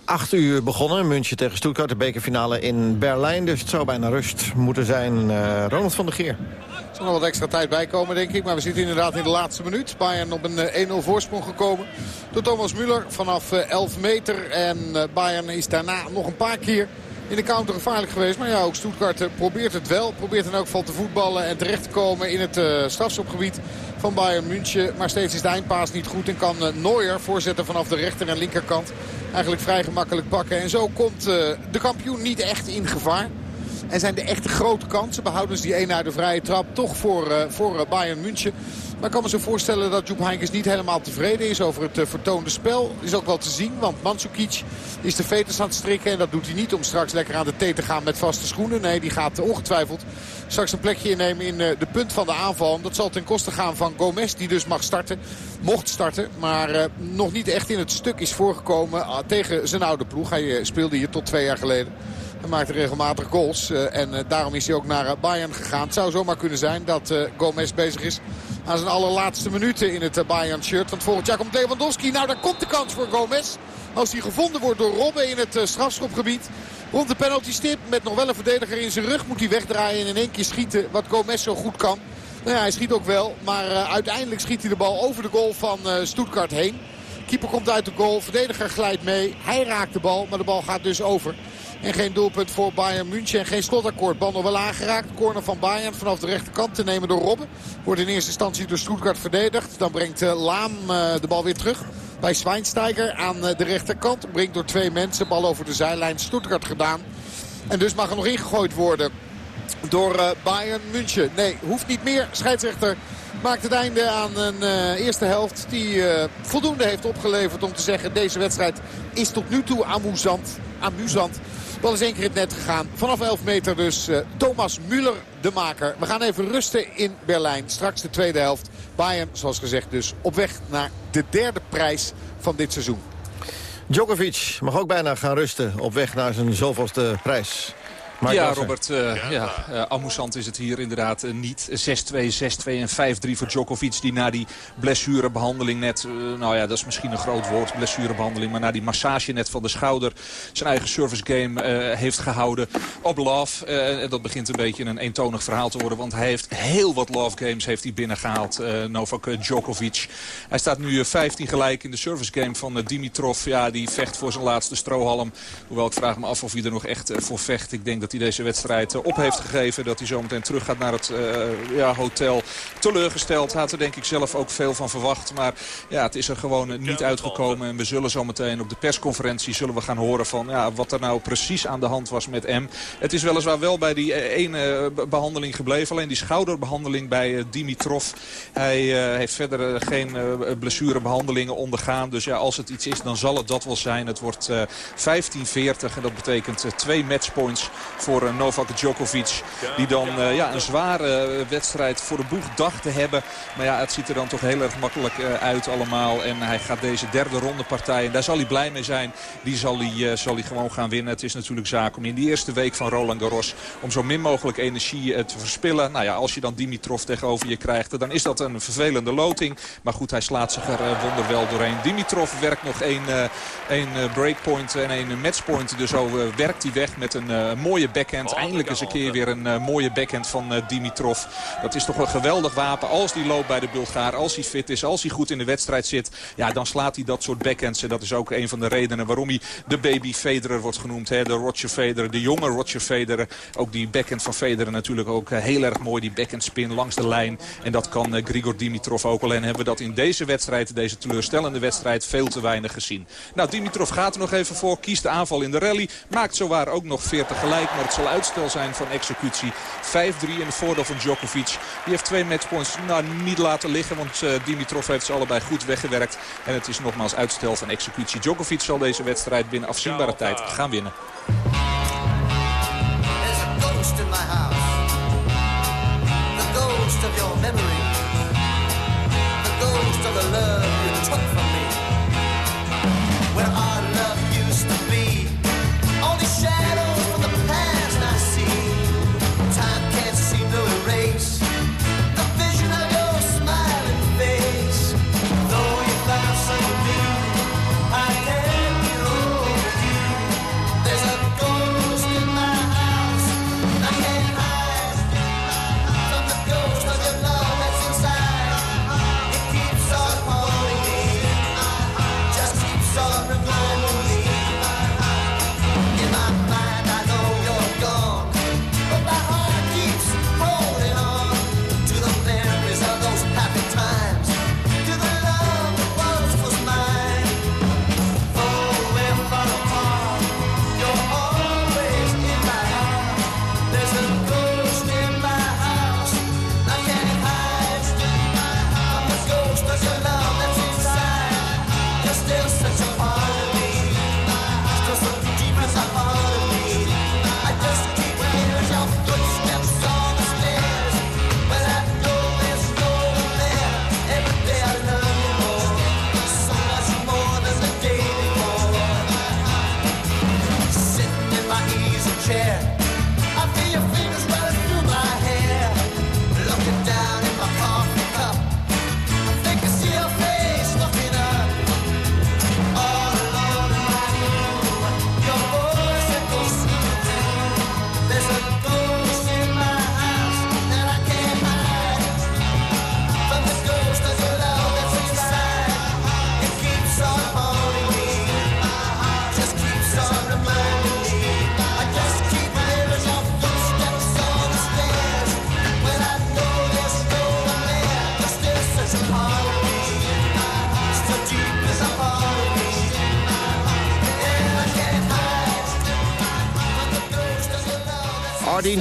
8 uur begonnen. München tegen Stuttgart, de bekerfinale in Berlijn. Dus het zou bijna rust moeten zijn. Uh, Ronald van der Geer. Er zal nog wat extra tijd bij komen, denk ik. Maar we zitten inderdaad in de laatste minuut. Bayern op een 1-0 voorsprong gekomen. Door Thomas Müller vanaf 11 meter. En Bayern is daarna nog een paar keer in de counter gevaarlijk geweest. Maar ja, ook Stuttgart probeert het wel. Probeert in elk geval te voetballen en terecht te komen in het uh, strafschopgebied van Bayern München. Maar steeds is de eindpaas niet goed en kan uh, Neuer voorzetten vanaf de rechter en linkerkant. Eigenlijk vrij gemakkelijk pakken. En zo komt uh, de kampioen niet echt in gevaar. En zijn de echte grote kansen, behouden ze die ene uit de vrije trap, toch voor, uh, voor Bayern München. Maar ik kan me zo voorstellen dat Joep Heynckes niet helemaal tevreden is over het uh, vertoonde spel. Is ook wel te zien, want Mandzukic is de veters aan het strikken. En dat doet hij niet om straks lekker aan de thee te gaan met vaste schoenen. Nee, die gaat ongetwijfeld straks een plekje innemen in de punt van de aanval. En dat zal ten koste gaan van Gomez, die dus mag starten. Mocht starten, maar nog niet echt in het stuk is voorgekomen tegen zijn oude ploeg. Hij speelde hier tot twee jaar geleden. Hij maakte regelmatig goals. Uh, en uh, daarom is hij ook naar uh, Bayern gegaan. Het zou zomaar kunnen zijn dat Gomez bezig is aan zijn allerlaatste minuten in het Bayern shirt. Want volgend jaar komt Lewandowski. Nou, daar komt de kans voor Gomez. Als hij gevonden wordt door Robben in het strafschopgebied. Rond de penalty stip met nog wel een verdediger in zijn rug. Moet hij wegdraaien en in één keer schieten wat Gomez zo goed kan. Nou ja, hij schiet ook wel. Maar uiteindelijk schiet hij de bal over de goal van Stuttgart heen. Keeper komt uit de goal. Verdediger glijdt mee. Hij raakt de bal, maar de bal gaat dus over. En geen doelpunt voor Bayern München. En geen slotakkoord. Bal nog wel aangeraakt. Corner van Bayern vanaf de rechterkant te nemen door Robben. Wordt in eerste instantie door Stuttgart verdedigd. Dan brengt uh, Laam uh, de bal weer terug. Bij Schweinsteiger aan uh, de rechterkant. Brengt door twee mensen. Bal over de zijlijn. Stuttgart gedaan. En dus mag er nog ingegooid worden door Bayern München. Nee, hoeft niet meer. Scheidsrechter maakt het einde aan een eerste helft die voldoende heeft opgeleverd om te zeggen... deze wedstrijd is tot nu toe amusant. amusant. Wel eens één keer het net gegaan. Vanaf 11 meter dus uh, Thomas Müller, de maker. We gaan even rusten in Berlijn. Straks de tweede helft. Bayern, zoals gezegd dus, op weg naar de derde prijs van dit seizoen. Djokovic mag ook bijna gaan rusten op weg naar zijn zoveelste prijs. Ja, Robert, uh, ja, ja uh, amusant is het hier inderdaad uh, niet. 6-2, 6-2 en 5-3 voor Djokovic die na die blessurebehandeling net... nou ja, dat is misschien een groot woord, blessurebehandeling... maar na die massage net van de schouder zijn eigen service game heeft gehouden op Love. en dat begint een beetje een eentonig verhaal te worden... want hij heeft heel wat Love games heeft hij binnengehaald, Novak Djokovic. Hij staat nu 15 gelijk in de service game van Dimitrov. Ja, die vecht voor zijn laatste strohalm. Hoewel ik vraag me af of hij er nog echt voor vecht. Ik denk dat dat hij deze wedstrijd eh, op heeft gegeven. Dat hij zometeen terug gaat naar het eh, ja, hotel. Teleurgesteld. Had er denk ik zelf ook veel van verwacht. Maar ja, het is er gewoon niet uitgekomen. En we zullen zometeen op de persconferentie zullen we gaan horen van ja, wat er nou precies aan de hand was met M. Het is weliswaar wel bij die eh, ene eh, be- behandeling gebleven. Alleen die schouderbehandeling bij Dimitrov. Hij heeft verder geen eh, blessurebehandelingen ondergaan. Dus ja, als het iets is, dan zal het dat wel zijn. Het wordt eh 15-40 en dat betekent twee matchpoints voor eh, Novak Djokovic. Die dan eh, ja, een zware eh, wedstrijd voor de boeg dacht te hebben. Maar ja, het ziet er dan toch heel erg makkelijk uit allemaal. En hij gaat deze derde ronde partij, en daar zal hij blij mee zijn. Die zal hij, zal hij gewoon gaan winnen. Het is natuurlijk zaak om in die eerste week van Roland Garros... om zo min mogelijk energie te verspillen. Nou ja, als je dan Dimitrov tegenover je krijgt... dan is dat een vervelende loting. Maar goed, hij slaat zich er wonderwel doorheen. Dimitrov werkt nog één, één breakpoint en één matchpoint. Dus zo werkt hij weg met een eh, mooie backhand. Eindelijk eens een keer weer een eh, mooie backhand van eh, Dimitrov. Dat is toch een geweldig wapen. Als die loopt bij de Bulgaar, als hij fit is, als hij goed in de wedstrijd zit... ja, dan slaat hij dat soort backhands. En dat is ook een van de redenen waarom hij de baby Federer wordt genoemd. Hè? De Roger Federer, de jonge Roger Federer. Ook die backhand van Federer natuurlijk ook eh, heel erg mooi. Die backhand spin langs de lijn. En dat kan Grigor Dimitrov ook. Alleen hebben we dat in deze wedstrijd, deze teleurstellende wedstrijd, veel te weinig gezien. Nou, Dimitrov gaat er nog even voor. Kiest de aanval in de rally. Maakt zowaar ook nog 40 gelijk. Maar het zal uitstel zijn van executie. 5-3 in het voordeel van Djokovic. Die heeft twee matchpoints nou, niet laten liggen. Want eh, Dimitrov heeft ze allebei goed weggewerkt. En het is nogmaals uitstel van executie. Djokovic zal deze wedstrijd binnen afzienbare tijd gaan winnen. There's a ghost in my house. The ghost of your memory.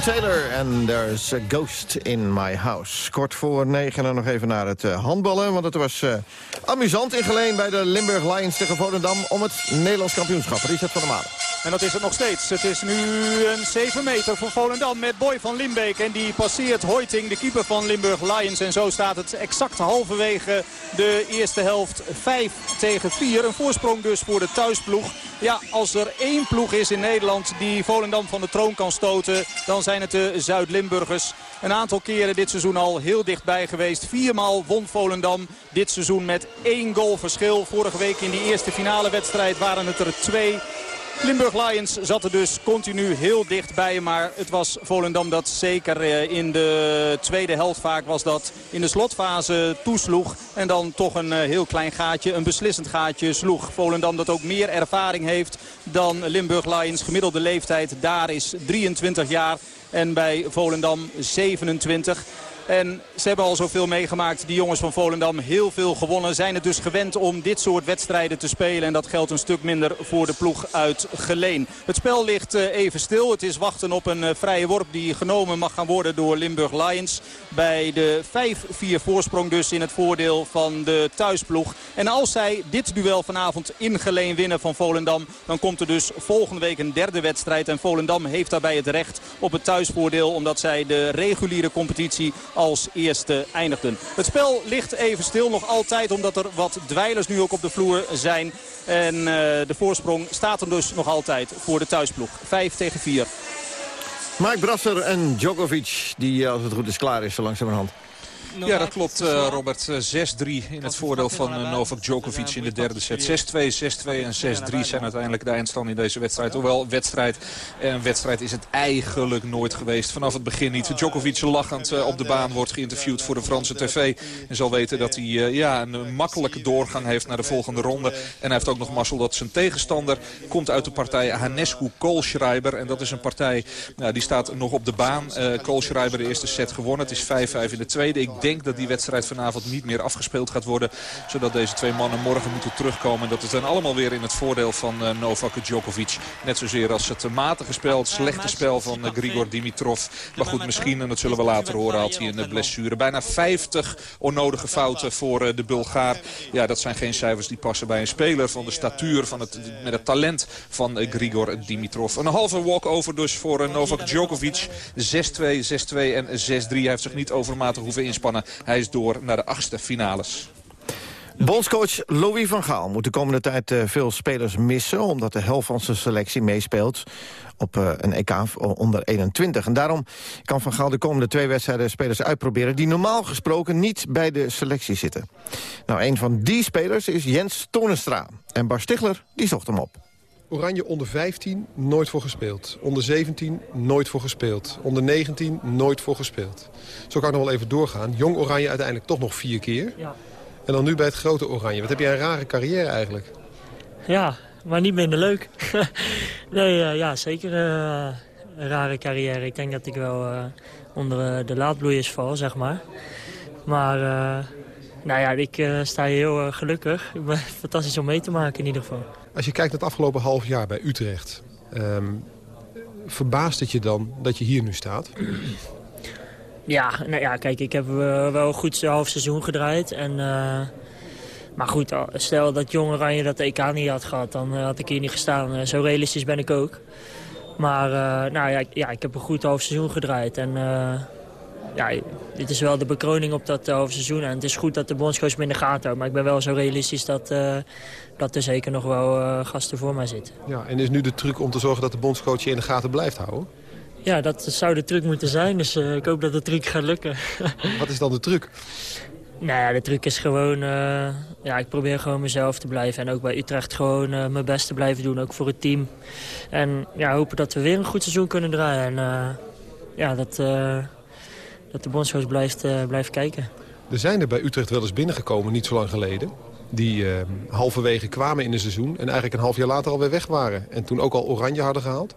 Taylor en There's a Ghost in My House. Kort voor negen en nog even naar het eh, handballen. Want het was eh, amusant in Geleen bij de Limburg Lions tegen Volendam... om het Nederlands kampioenschap. Richard van der Malen. En dat is het nog steeds. Het is nu een 7 meter voor Volendam met Boy van Limbeek. En die passeert Hoiting, de keeper van Limburg Lions. En zo staat het exact halverwege de eerste helft 5 tegen 4. Een voorsprong dus voor de thuisploeg. Ja, als er één ploeg is in Nederland die Volendam van de troon kan stoten... dan zijn het de Zuid-Limburgers. Een aantal keren dit seizoen al heel dichtbij geweest. Viermaal won Volendam dit seizoen met één goal verschil. Vorige week in die eerste finale wedstrijd waren het er twee. Limburg Lions zat er dus continu heel dichtbij. Maar het was Volendam dat zeker eh, in de tweede helft vaak was dat in de slotfase toesloeg. En dan toch een eh, heel klein gaatje, een beslissend gaatje sloeg. Volendam dat ook meer ervaring heeft dan Limburg Lions. Gemiddelde leeftijd daar is 23 jaar. En bij Volendam 27. En ze hebben al zoveel meegemaakt, die jongens van Volendam. Heel veel gewonnen. Zijn het dus gewend om dit soort wedstrijden te spelen. En dat geldt een stuk minder voor de ploeg uit Geleen. Het spel ligt eh, even stil. Het is wachten op een eh, vrije worp die genomen mag gaan worden door Limburg Lions. Bij de 5-4 voorsprong dus in het voordeel van de thuisploeg. En als zij dit duel vanavond in Geleen winnen van Volendam... dan komt er dus volgende week een derde wedstrijd. En Volendam heeft daarbij het recht op het thuisvoordeel... omdat zij de reguliere competitie als eerste eindigden. Het spel ligt even stil nog altijd omdat er wat dweilers nu ook op de vloer zijn. En uh, de voorsprong staat er dus nog altijd voor de thuisploeg. 5 tegen 4. Mike Brasser en Djokovic, die als het goed is klaar is zo langzamerhand. Ja, dat klopt, uh, Robert. 6-3 in het voordeel van uh, Novak Djokovic in de derde set. 6-2, 6-2 en 6-3 zijn uiteindelijk de eindstand in deze wedstrijd. Hoewel, wedstrijd, een wedstrijd is het eigenlijk nooit geweest. Vanaf het begin niet. Djokovic lachend op de baan wordt geïnterviewd voor de Franse tv. En zal weten dat hij ja, een makkelijke doorgang heeft naar de volgende ronde. En hij heeft ook nog mazzel dat zijn tegenstander komt uit de partij Hanescu Koolschreiber. En dat is een partij nou, die staat nog op de baan. Koolschreiber de eerste set gewonnen. Het is 5-5 in de tweede. Ik denk dat die wedstrijd vanavond niet meer afgespeeld gaat worden. Zodat deze twee mannen morgen moeten terugkomen. En dat is dan allemaal weer in het voordeel van uh, Novak Djokovic. Net zozeer als het matige spel, het slechte spel van uh, Grigor Dimitrov. Maar goed, misschien, en dat zullen we later horen, had hij een blessure. Bijna 50 onnodige fouten voor de Bulgaar. Ja, dat zijn geen cijfers die passen bij een speler van de statuur, van het, met het talent van Grigor Dimitrov. Een halve walkover dus voor Novak Djokovic. 6-2, 6-2 en 6-3. Hij heeft zich niet overmatig hoeven inspannen. Hij is door naar de achtste finales. Bondscoach Louis van Gaal moet de komende tijd uh, veel spelers missen... omdat de helft van zijn selectie meespeelt op uh, een EK onder 21. En daarom kan Van Gaal de komende twee wedstrijden spelers uitproberen... die normaal gesproken niet bij de selectie zitten. Nou, een van die spelers is Jens Toornstra. En Bar Stigler die zocht hem op. Oranje onder 15 nooit voor gespeeld. Onder 17 nooit voor gespeeld. Onder 19 nooit voor gespeeld. Zo kan ik nog wel even doorgaan. Jong Oranje uiteindelijk toch nog vier keer. Ja. En dan nu bij het grote Oranje. Wat heb jij een rare carrière eigenlijk? Ja, maar niet minder leuk. nee, uh, ja, zeker uh, een rare carrière. Ik denk dat ik wel uh, onder de laadbloeiers val, zeg maar. Maar nou ja, ik sta hier heel gelukkig. Ik ben fantastisch om mee te maken in ieder geval. Als je kijkt naar het afgelopen half jaar bij Utrecht... Um, verbaast het je dan dat je hier nu staat? Ja, nou ja, kijk, ik heb uh, wel een goed half seizoen gedraaid. En, uh, maar goed, stel dat Jong Oranje dat EK niet had gehad, dan uh, had ik hier niet gestaan. zo realistisch ben ik ook. Maar nou ja, ja, ik heb een goed half seizoen gedraaid. En ja, dit is wel de bekroning op dat half seizoen. En het is goed dat de bondscoach me in de gaten houdt. Maar ik ben wel zo realistisch dat, dat er zeker nog wel gasten voor mij zitten. Ja, en is nu de truc om te zorgen dat de bondscoach je in de gaten blijft houden? Ja, dat zou de truc moeten zijn. Dus uh, ik hoop dat de truc gaat lukken. Wat is dan de truc? Nou ja, de truc is gewoon... Uh, ja, ik probeer gewoon mezelf te blijven. En ook bij Utrecht gewoon uh, mijn best te blijven doen. Ook voor het team. En ja, hopen dat we weer een goed seizoen kunnen draaien. En ja, dat, dat de bondscoach blijft, blijft kijken. Er zijn er bij Utrecht wel eens binnengekomen, niet zo lang geleden. Die halverwege kwamen in een seizoen. En eigenlijk een half jaar later alweer weg waren. En toen ook al oranje hadden gehaald.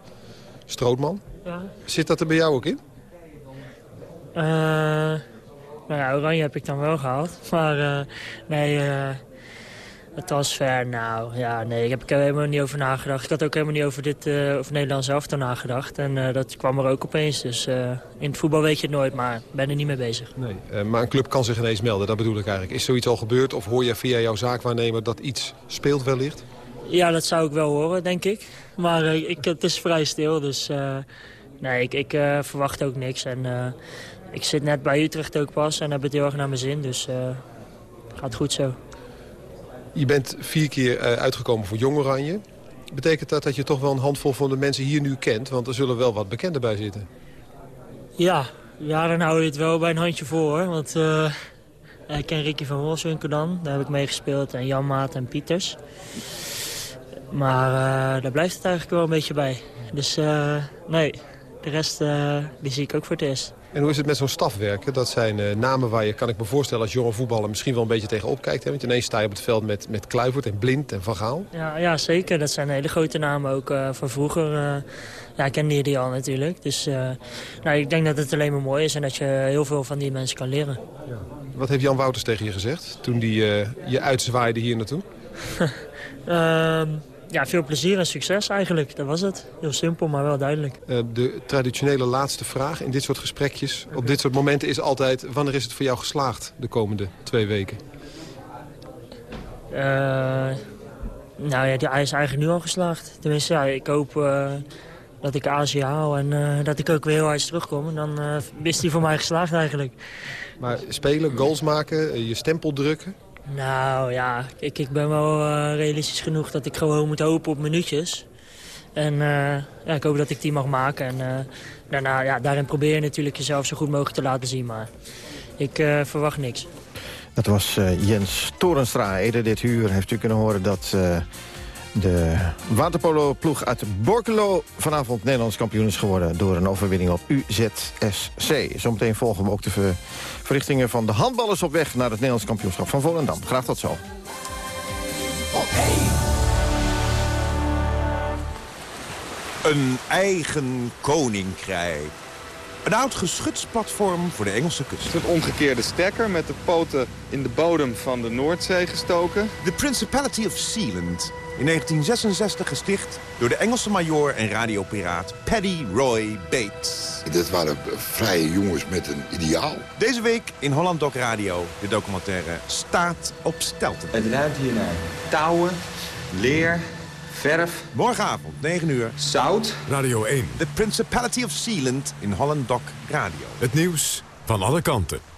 Strootman. Ja. Zit dat er bij jou ook in? Uh, nou ja, oranje heb ik dan wel gehaald. Maar uh, nee, het transfer, nou ja, nee, ik heb er helemaal niet over nagedacht. Ik had ook helemaal niet over dit over Nederland zelf dan nagedacht. En dat kwam er ook opeens. Dus in het voetbal weet je het nooit, maar ik ben er niet mee bezig. Nee, maar een club kan zich ineens melden, dat bedoel ik eigenlijk. Is zoiets al gebeurd of hoor je via jouw zaakwaarnemer dat iets speelt wellicht? Ja, dat zou ik wel horen, denk ik. Maar ik, het is vrij stil, dus nee, ik, ik verwacht ook niks. En ik zit net bij Utrecht ook pas en heb het heel erg naar mijn zin, dus gaat goed zo. Je bent vier keer uitgekomen voor Jong Oranje. Betekent dat dat je toch wel een handvol van de mensen hier nu kent? Want er zullen wel wat bekenden bij zitten. Ja, ja dan hou je het wel bij een handje voor. Want ik ken Ricky van Wolfswinkel dan, daar heb ik mee gespeeld. En Jan Maat en Pieters. Maar eh, daar blijft het eigenlijk wel een beetje bij. Dus eh, nee, de rest eh, die zie ik ook voor het eerst. En hoe is het met zo'n staf werken? Dat zijn eh, namen waar je, kan ik me voorstellen, als jonge voetballer misschien wel een beetje tegen opkijkt. Hè? Want ineens sta je op het veld met, met Kluivert en Blind en Van Gaal. Ja, ja, zeker. Dat zijn hele grote namen ook eh, van vroeger. eh ja, kende je die al natuurlijk. Dus nou, ik denk dat het alleen maar mooi is en dat je heel veel van die mensen kan leren. Wat heeft Jan Wouters tegen je gezegd toen hij eh, je uitzwaaide hier naartoe? Ehm, ja, veel plezier en succes eigenlijk. Dat was het. Heel simpel, maar wel duidelijk. Eh, de traditionele laatste vraag in dit soort gesprekjes, op dit soort momenten, is altijd... wanneer is het voor jou geslaagd de komende twee weken? Eh, nou ja, die, hij is eigenlijk nu al geslaagd. Tenminste, ja, ik hoop eh, dat ik Azië haal en dat ik ook weer heel hard terugkom. En dan is hij voor mij geslaagd eigenlijk. Maar spelen, goals maken, je stempel drukken... Nou ja, ik, ik ben wel eh, realistisch genoeg dat ik gewoon moet hopen op minuutjes. En eh, ja, ik hoop dat ik die mag maken. En eh, daarna, ja, daarin probeer je natuurlijk jezelf zo goed mogelijk te laten zien. Maar ik verwacht niks. Dat was Jens Torenstra. Eerder dit uur heeft u kunnen horen dat de waterpolo-ploeg uit Borkelo... vanavond Nederlands kampioen is geworden door een overwinning op UZSC. Zometeen volgen we ook de verrichtingen van de handballers op weg... naar het Nederlands kampioenschap van Volendam. Graag tot zo. Een eigen koninkrijk. Een oud geschutsplatform voor de Engelse kust. Een omgekeerde stekker met de poten in de bodem van de Noordzee gestoken. The Principality of Sealand. In 1966 gesticht door de Engelse majoor en radiopiraat Paddy Roy Bates. Dat waren vrije jongens met een ideaal. Deze week in Holland Doc Radio de documentaire Staat op Stelten. Het ruikt hier naar touwen, leer, verf. Morgenavond, 9 uur. Zout. Radio 1. The Principality of Sealand in Holland Doc Radio. Het nieuws van alle kanten.